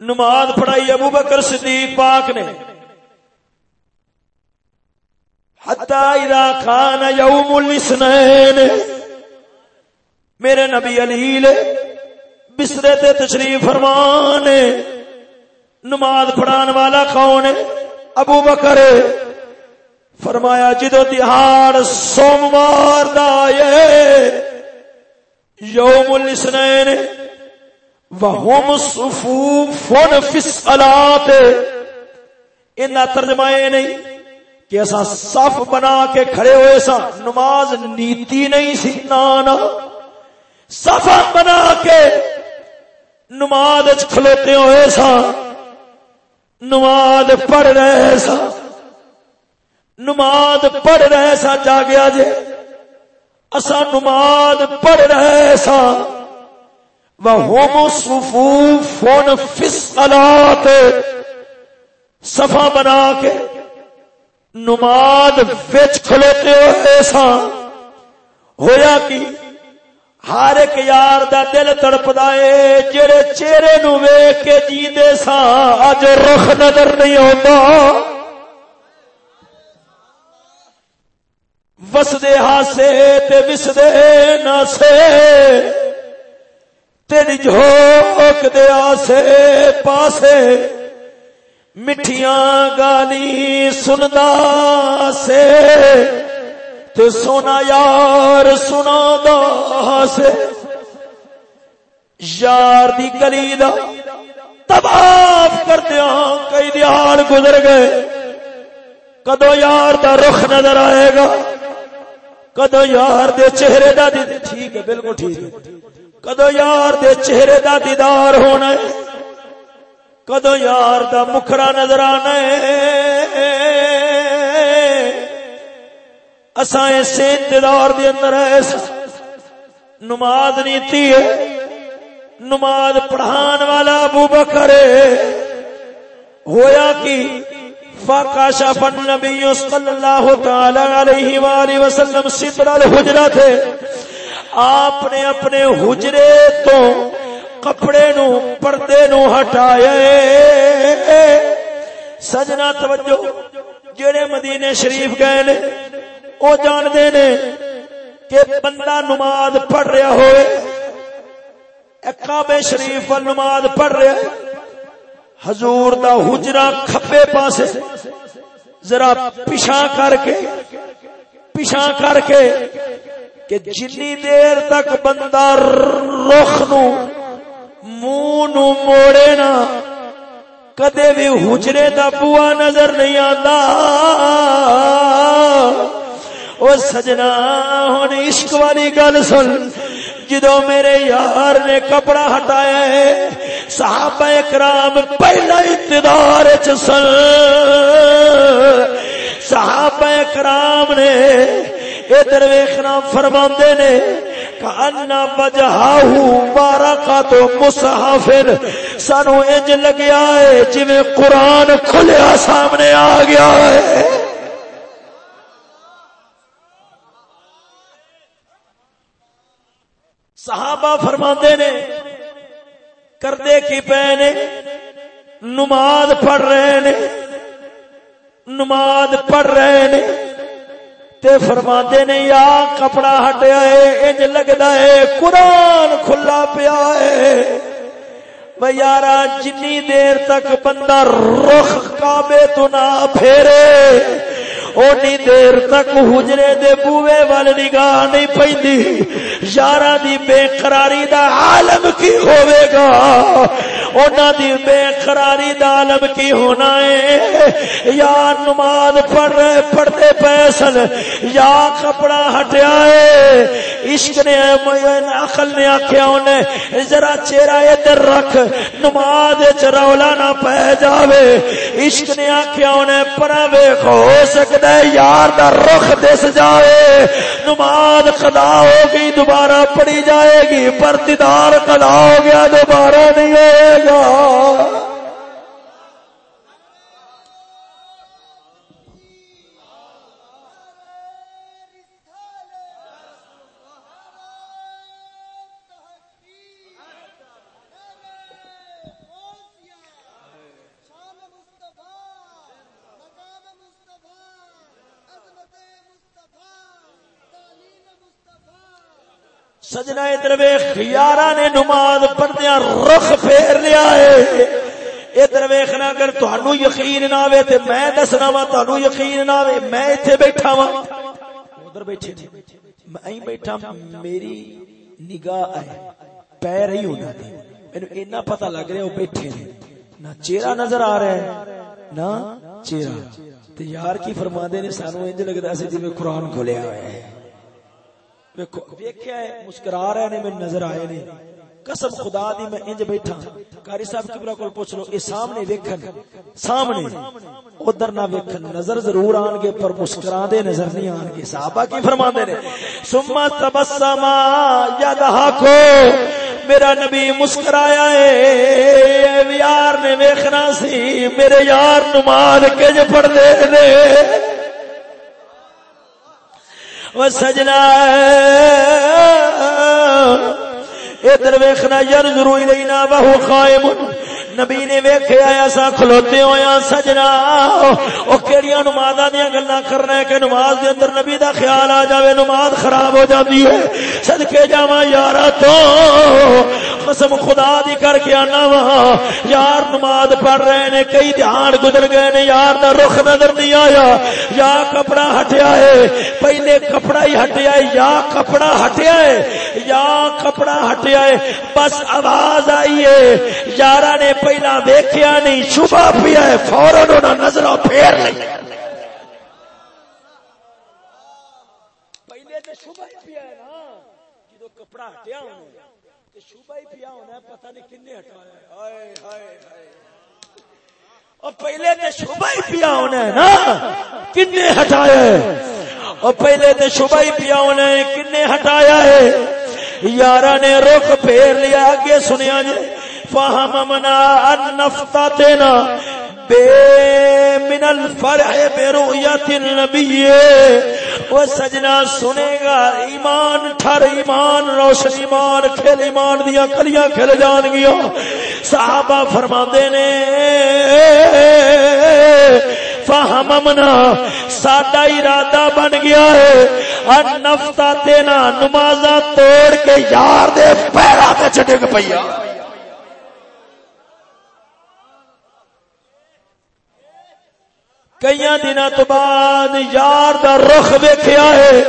نماز پڑھائی ابو بکر صدیق پاک نے۔ حتی اذا کان یوم الاثنین، میرے نبی علی لے بسرے تے تشریف فرمان نماز پڑھان والا کون ہے؟ ابو بکر فرمایا جدو تہاڑ سوموار دے یوم الاسنین وہم صفوفن فی الصلاۃ۔ انہا ترجمہ یہ نہیں کہ ایسا صف بنا کے کھڑے ہوئے سا نماز نیتی نہیں سی، نانا۔ صفا بنا کے نماز کھلوتے ہوئے سا، نماز پڑھ رہے سا۔ نماز پڑھ رہے سا، جاگیا جے۔ اسا نماز پڑھ رہے سا۔ وہم صفوفن فی صفا بنا کے نماز وچ کھلوتے ہوئے سا۔ ہویا کی؟ ہر ایک یار دا دل تڑپدا اے، جڑے چہرے نو ویکھ کے جیندے سا اج رخ نظر نہیں آوندا۔ وسدے ہاسے تے وسدے ناسے۔ تیری جھوک دے آسے پاسے۔ مٹھیاں گالی سندا سے تے سونا یار، سنا دا سے یار دی گلی دا تباف کردیا کئی دیار گزر گئے۔ کدو یار دا رخ نظر آئے گا، کدو یار دے چہرے دا دی ٹھیک ہے، بالکل ٹھیک ہے۔ کدو یار دے چہرے دا دیدار ہونا ہے، کدو یار دا مکھرا نظر آنا ہے۔ اساں اسے انتظار دے اندر ہے نماز نیتی ہے۔ نماز پڑھان والا ابو بکر ہویا کی فاقاشا فکاشف النبی صلی اللہ تعالی علیہ والہ وسلم ستر الحجرہ تھے۔ آپ نے اپنے حجرے تو کپڑے نو، پردے نو ہٹایا سجنا توجہ، جڑے مدینے شریف گئے نے او جان دے نے کہ بندہ نماز پڑھ رہا ہوئے کعبے شریف پر نماز پڑھ رہا ہے، حضور دا حجرہ کھپے پاسے، ذرا پیشا کر کے پیشا کر کے کہ جنی دیر تک بندہ رخ نو، منہ نو موڑے نا، کدے بھی حجرے دا بوا نظر نہیں آتا او سجنا ہن عشق والی گل سن۔ جدو میرے یار نے کپڑا ہٹایا ہے، صحابہ اکرام پہلا انتظار چسن صحابہ اکرام نے ادھر ویخنا فرما نے کانا بجہاہو بارکا تو مسحافر سانو انج لگیا ہے جی قرآن کھلیا سامنے آ گیا ہے۔ صحابہ فرما نے، کردے کی پے نے نماز پڑھ رہے نے، نماز پڑھ رہے نے، تے فرما نے، یا کپڑا ہٹیا ہے، انج لگتا ہے، قرآن کھلا پیا ہے۔ یارا، جنی دیر تک بندہ رخ کعبے تو نہ پھیرے۔ اونی دیر تک حجرے دے بوے وال نگاہ نہیں پیندی یارا دی بے قراری دا عالم کی ہوئے گا اونا دی بے قراری دا عالم کی ہونا ہے یا نماز پڑھ رہے پڑھتے پیسن یا کپڑا ہٹیا ہے عشق نے عقل نے آکھیا انہیں ذرا چہرہ ادھر رکھ نماز چرولا نہ پہ جاوے عشق نے آکھیا انہیں پراوے ہو ہے، یار دا رخ دس جائے نماز قضا ہو گئی دوبارہ پڑی جائے گی پر دیدار قضا ہو گیا، دوبارہ نہیں ہوئے گا۔ سجنا ادھر ویخ یارہ نے نماز پڑھدیا رخ پھیر لیا ہے۔ ادھر ویخنا اگر تہنو یقین نہ آوے تے میں دسنا وا تہنو یقین نہ آوے، میں ایتھے بیٹھا وا۔ ادھر بیٹھے، میں بیٹھا، میری نگاہ ہے پیر ہی ہونا تھی مینوں اتنا پتہ لگ رہا وہ بیٹھے نے۔ نہ چہرہ نظر آ رہا ہے، نہ چہرہ۔ تے یار کی فرما دے نے سانو انج لگدا سی جویں قرآن کھولیا ہوا ہے ویکھیا ہے، مسکرا رہے نے، میں نظر آئے نے۔ قسم خدا دی، میں انج بیٹھا۔ قاری صاحب کبرا کول پوچھ لو اے سامنے ویکھن؟ سامنے۔ ادھر نہ ویکھن، نظر ضرور آن گے، پر مسکرا دے، نظر نہیں آن گے۔ صحابہ کی فرماندے نے، ثم تبسم یدھا کو۔ میرا نبی مسکرایا ہے۔ یار نے ویکھنا سی، میرے یار نماز کج پڑھ دے نے۔ وہ سجنا. ادھر ویخنا یار ضروری لینا بہو قائم نبی نے ویکھے آیا سا کھلوتے ہویا ہاں، سجنا۔ او کیڑیاں نمازاں دیاں گلاں کرنا ہے کہ نماز دے اندر نبی دا خیال آ جاوے، نماز خراب ہو جاندی ہے۔ صدکے جاواں یارا تو۔ قسم خدا دی کر کے آنا وا یار نماز پڑھ رہے نے، کئی دھیان گزر گئے نے، یار دا رخ نظر نہیں آیا۔ یا کپڑا ہٹیا ہے، پہلے کپڑا ہی ہٹیا ہے، یا کپڑا ہٹیا ہے۔ یا کپڑا ہٹیا ہے، بس آواز آئی ہے۔ یارا نے پہلا ویکیا نہیں، شبہ پیا ہے فورن نظر پھیر لی پہلے تو شبہ ہی پیا ہے نا جدو کپڑا ہٹیا ہونا شبہ ہی پیا ہونا پتہ نہیں کنے ہٹایا ہائے ہائے ہائے۔ اور پہلے تو شبہ ہی پیا ہونا ہے نا، کنے ہٹایا ہے۔ اور پہلے تو شبہ ہی پیا ہونا ہے، کنے ہٹایا ہے۔ یارہ نے رخ پھیر لیا آگے سنیا جائے فهممنا ان نفتتنا بے من الفرح برؤية النبي وہ سجنا سنے گا ایمان، ٹھر ایمان، روشن ایمان، کھل ایمان دیا کلیاں کھل جان گیا۔ صحابہ فرما نے فہمنا ساڈا ارادہ بن گیا ہے۔ ان نفتا تینا نمازا توڑ کے یار دے پیرا تے چٹک پیا کئی دن تو بعد یار دا رخ ویکیا ہے۔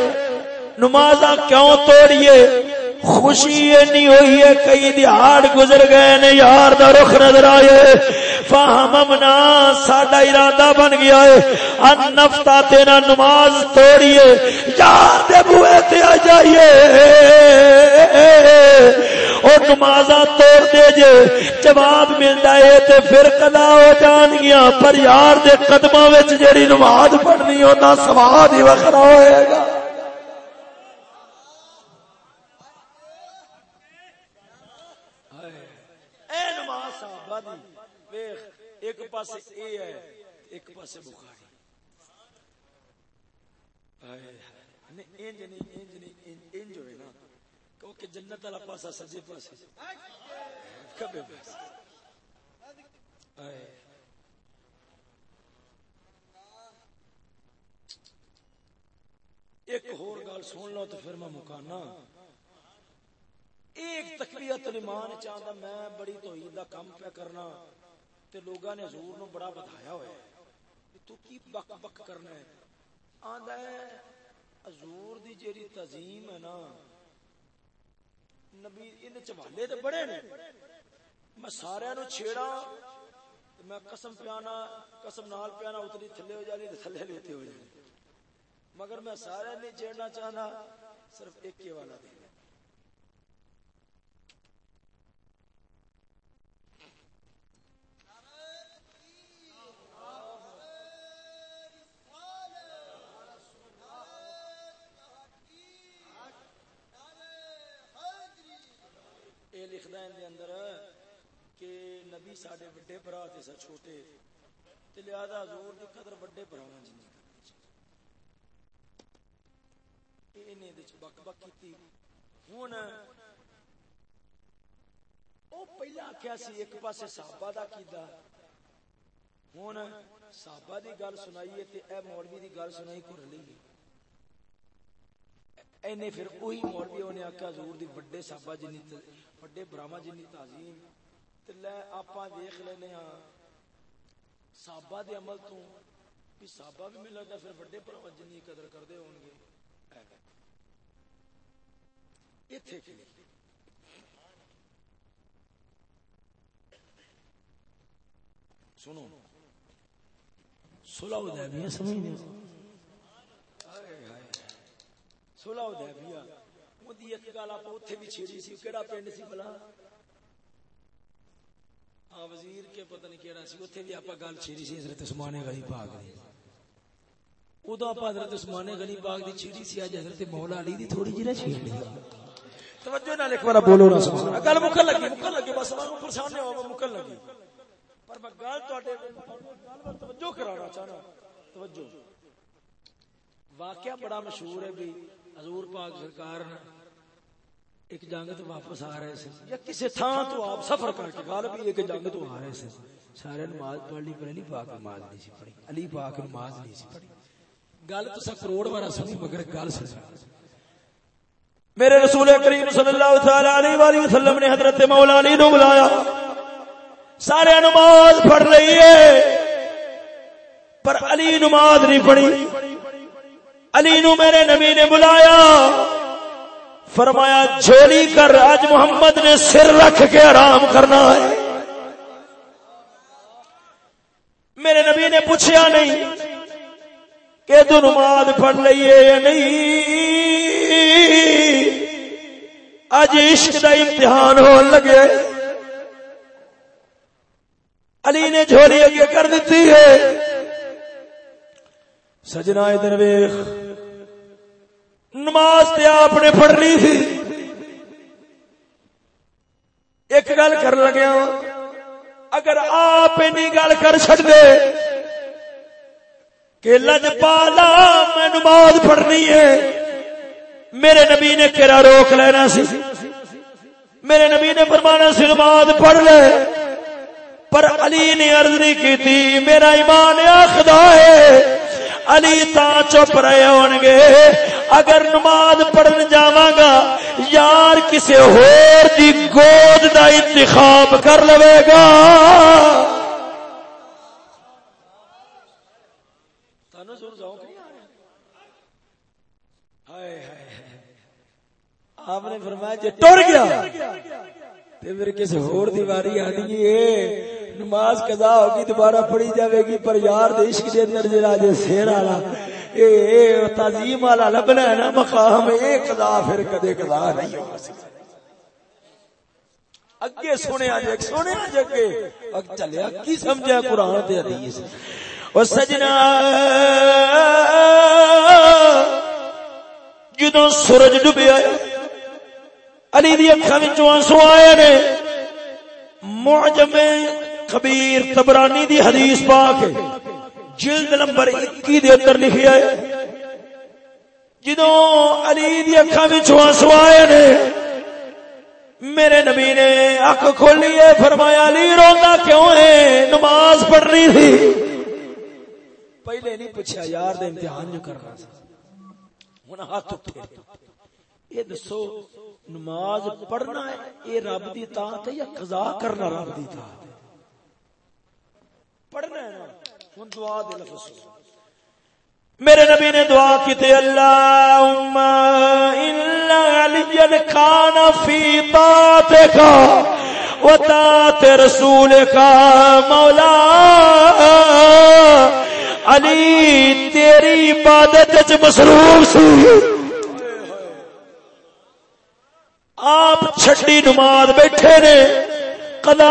نماز کیوں توڑیے؟ خوشی نہیں ہوئی ہے کئی دہاڑ گزر گئے نے یار دا رخ نظر آئے۔ فہمنا ساڈا ارادہ بن گیا ہے۔ ان نفتا تیرا نماز توڑیے۔ یار دے بوئے تے آ جائیے۔ اور نمازاں توڑ دے جے، جواب ملتا ہے تے پھر قضا ہو جان گیا پر یار دے قدماں وچ جڑی نماز پڑھنی ہونا سواد ہی وکھرا ہوئے گا۔ ایک پاس اے ہے، ایک پاس بخاری۔ انج نہیں انج نہیں کیونکہ جنت والا پاسا سجے پاسے۔ کبے پاس ایک اور گل سن لو تو پھر میں مکانا۔ ایک تکبیرت ایمان چاہتا میں بڑی توحید دا کام پہ کرنا۔ تے لوگاں نے حضور نو بڑا بتایا ہوا ہے تو کی بک بک کرنا ہے؟ آندا ہے، حضور دی جیڑی تعظیم ہے نا نبی ان چوالے تے بڑے نے۔ میں سارے نو چھیڑا میں قسم پیانا، قسم نال پیانا اتنی تھلے ہو جانی تے تھلے لیتے ہو جانی۔ مگر میں سارے نہیں چھیڑنا چاہنا، صرف ایک والا دینا لکھدا ہے اندر کہ نبی ساڈے بڑے بھرا تے سا چھوٹے۔ تے لہذا حضور دی قدر بڑے بھراواں جی نہیں کرنی اینے دے بک بک کیتی۔ ہن او پہلا کیا سی ایک پاسے صحابہ دا کیدا ہن صحابہ دی گل سنائی تے اے مولوی دی گل سنائی کو رلی اینے پھر وہی مولوی نے آکھیا حضور دی بڑے صحابہ جنی بڑے براہما جنی تعظیم تے لے آپاں دیکھ لینے ہاں صحابہ دے عمل تو بھی صحابہ بھی مل پھر بڑے براہما جنی قدر کردے ہون گے ایتھے کے سنو صلح حدیبیہ سمجھ صلح اودی ایک گل آپ اوتھے بھی چھیڑی سی پنڈ سی بلا ہاں وزیر کے پتہ نہیں سی بھی آپ گل چھیڑی سی حضرت عثمان غنی پاک دی آپ حضرت عثمان غنی پاک دی چھیڑی سی اج حضرت مولا علی دی تھوڑی جی نہ چھیڑ لی توجہ نال ایک بار بولو نا سبحان گل مکل لگی مکل لگی بس میں پریشان نہیں ہو مکل لگی پر میں گل تواڈے گل توجہ کرانا چاہنا توجہ واقعہ بڑا مشہور ہے بھی حضور پاک سرکار ایک جنگ تو واپس آ رہے تھے یا کسی تھان تو آپ سفر کر کے غالب بھی ایک جنگ تو آ رہے تھے سارے نماز پڑھ لی پر علی پاک نماز نہیں سی پڑھی، علی پاک نماز نہیں سی پڑھی۔ گل تو سا کروڑ بارا سنی، مگر گل سن میرے رسول کریم صلی اللہ تعالی علیہ والہ وسلم نے حضرت مولا علی نو بلایا۔ سارے نماز پڑھ رہی ہے، پر علی نماز نہیں پڑھی۔ علی نو میرے نبی نے بلایا۔ فرمایا، جھولی کر، آج محمد نے سر رکھ کے آرام کرنا ہے۔ میرے نبی نے پوچھا نہیں کہ تو نماز پڑھ لئیے یا نہیں۔ اج عشق کا امتحان ہو لگے۔ علی نے جھولی اگے کر دیتی ہے۔ سجنا ادھر ویخ نماز تے آپ نے پڑھنی تھی ایک گل کر لگیا اگر آپ گل کر چڑ دے کہ لج پالا میں نماز پڑھنی ہے، میرے نبی نے کہرا روک لینا سی۔ میرے نبی نے فرمانا سی نماز پڑھ لے۔ پر علی نے عرض نہیں کی تھی میرا ایمان آخدا ہے۔ علی تا چپ رہے ہون گے اگر نماز پڑھن جاواں گا، یار کسی ہور دی گود دا انتخاب کر لوے گا۔ آپ نے فرمایا جی ٹر گیا۔ تے پھر کسی ہور دیواری آنی ہے۔ نماز قضا ہوگی، دوبارہ پڑھی جاوے گی، پر یار دے عشق دے اندر جڑا جے سیر والا۔ اے تعظیم والا لبنا ہے نا، مقام اے قضا پھر کدے قضا نہیں ہو سکتا۔ اگے سنے آج ایک سنے آج اگے۔ اگ چلیا، کی سمجھا قرآن تے حدیث؟ او سجنا، جدوں سورج ڈوبیا علی دی اکھاں وچوں آنسو آئے نے، معجم کبیر تبرانی دی حدیث پاک جلد نمبر 21 دے اندر لکھیا ہے۔ جدوں علی دی اکھاں وچوں آنسو آئے نے، میرے نبی نے اک کھولی ہے، فرمایا، علی، روندا کیوں ہے؟ نماز پڑھنی تھی۔ پہلے نہیں پوچھا، یار، دے امتحان جو کرنا ہن ہاتھ اٹھے۔ یہ دسو، نماز پڑھنا ہے، یہ رب دی طاعت ہے یا قضا کرنا رب دی طاعت ہے؟ پڑھنا ہے۔ ہن دعا دے لفظ۔ میرے نبی نے دعا کی تے اللہم الا علی کان فی طاعتک و طاعت رسولک مولا علی، تیری عبادت وچ مصروف سی۔ آپ چھٹی نماز بیٹھے نے قضا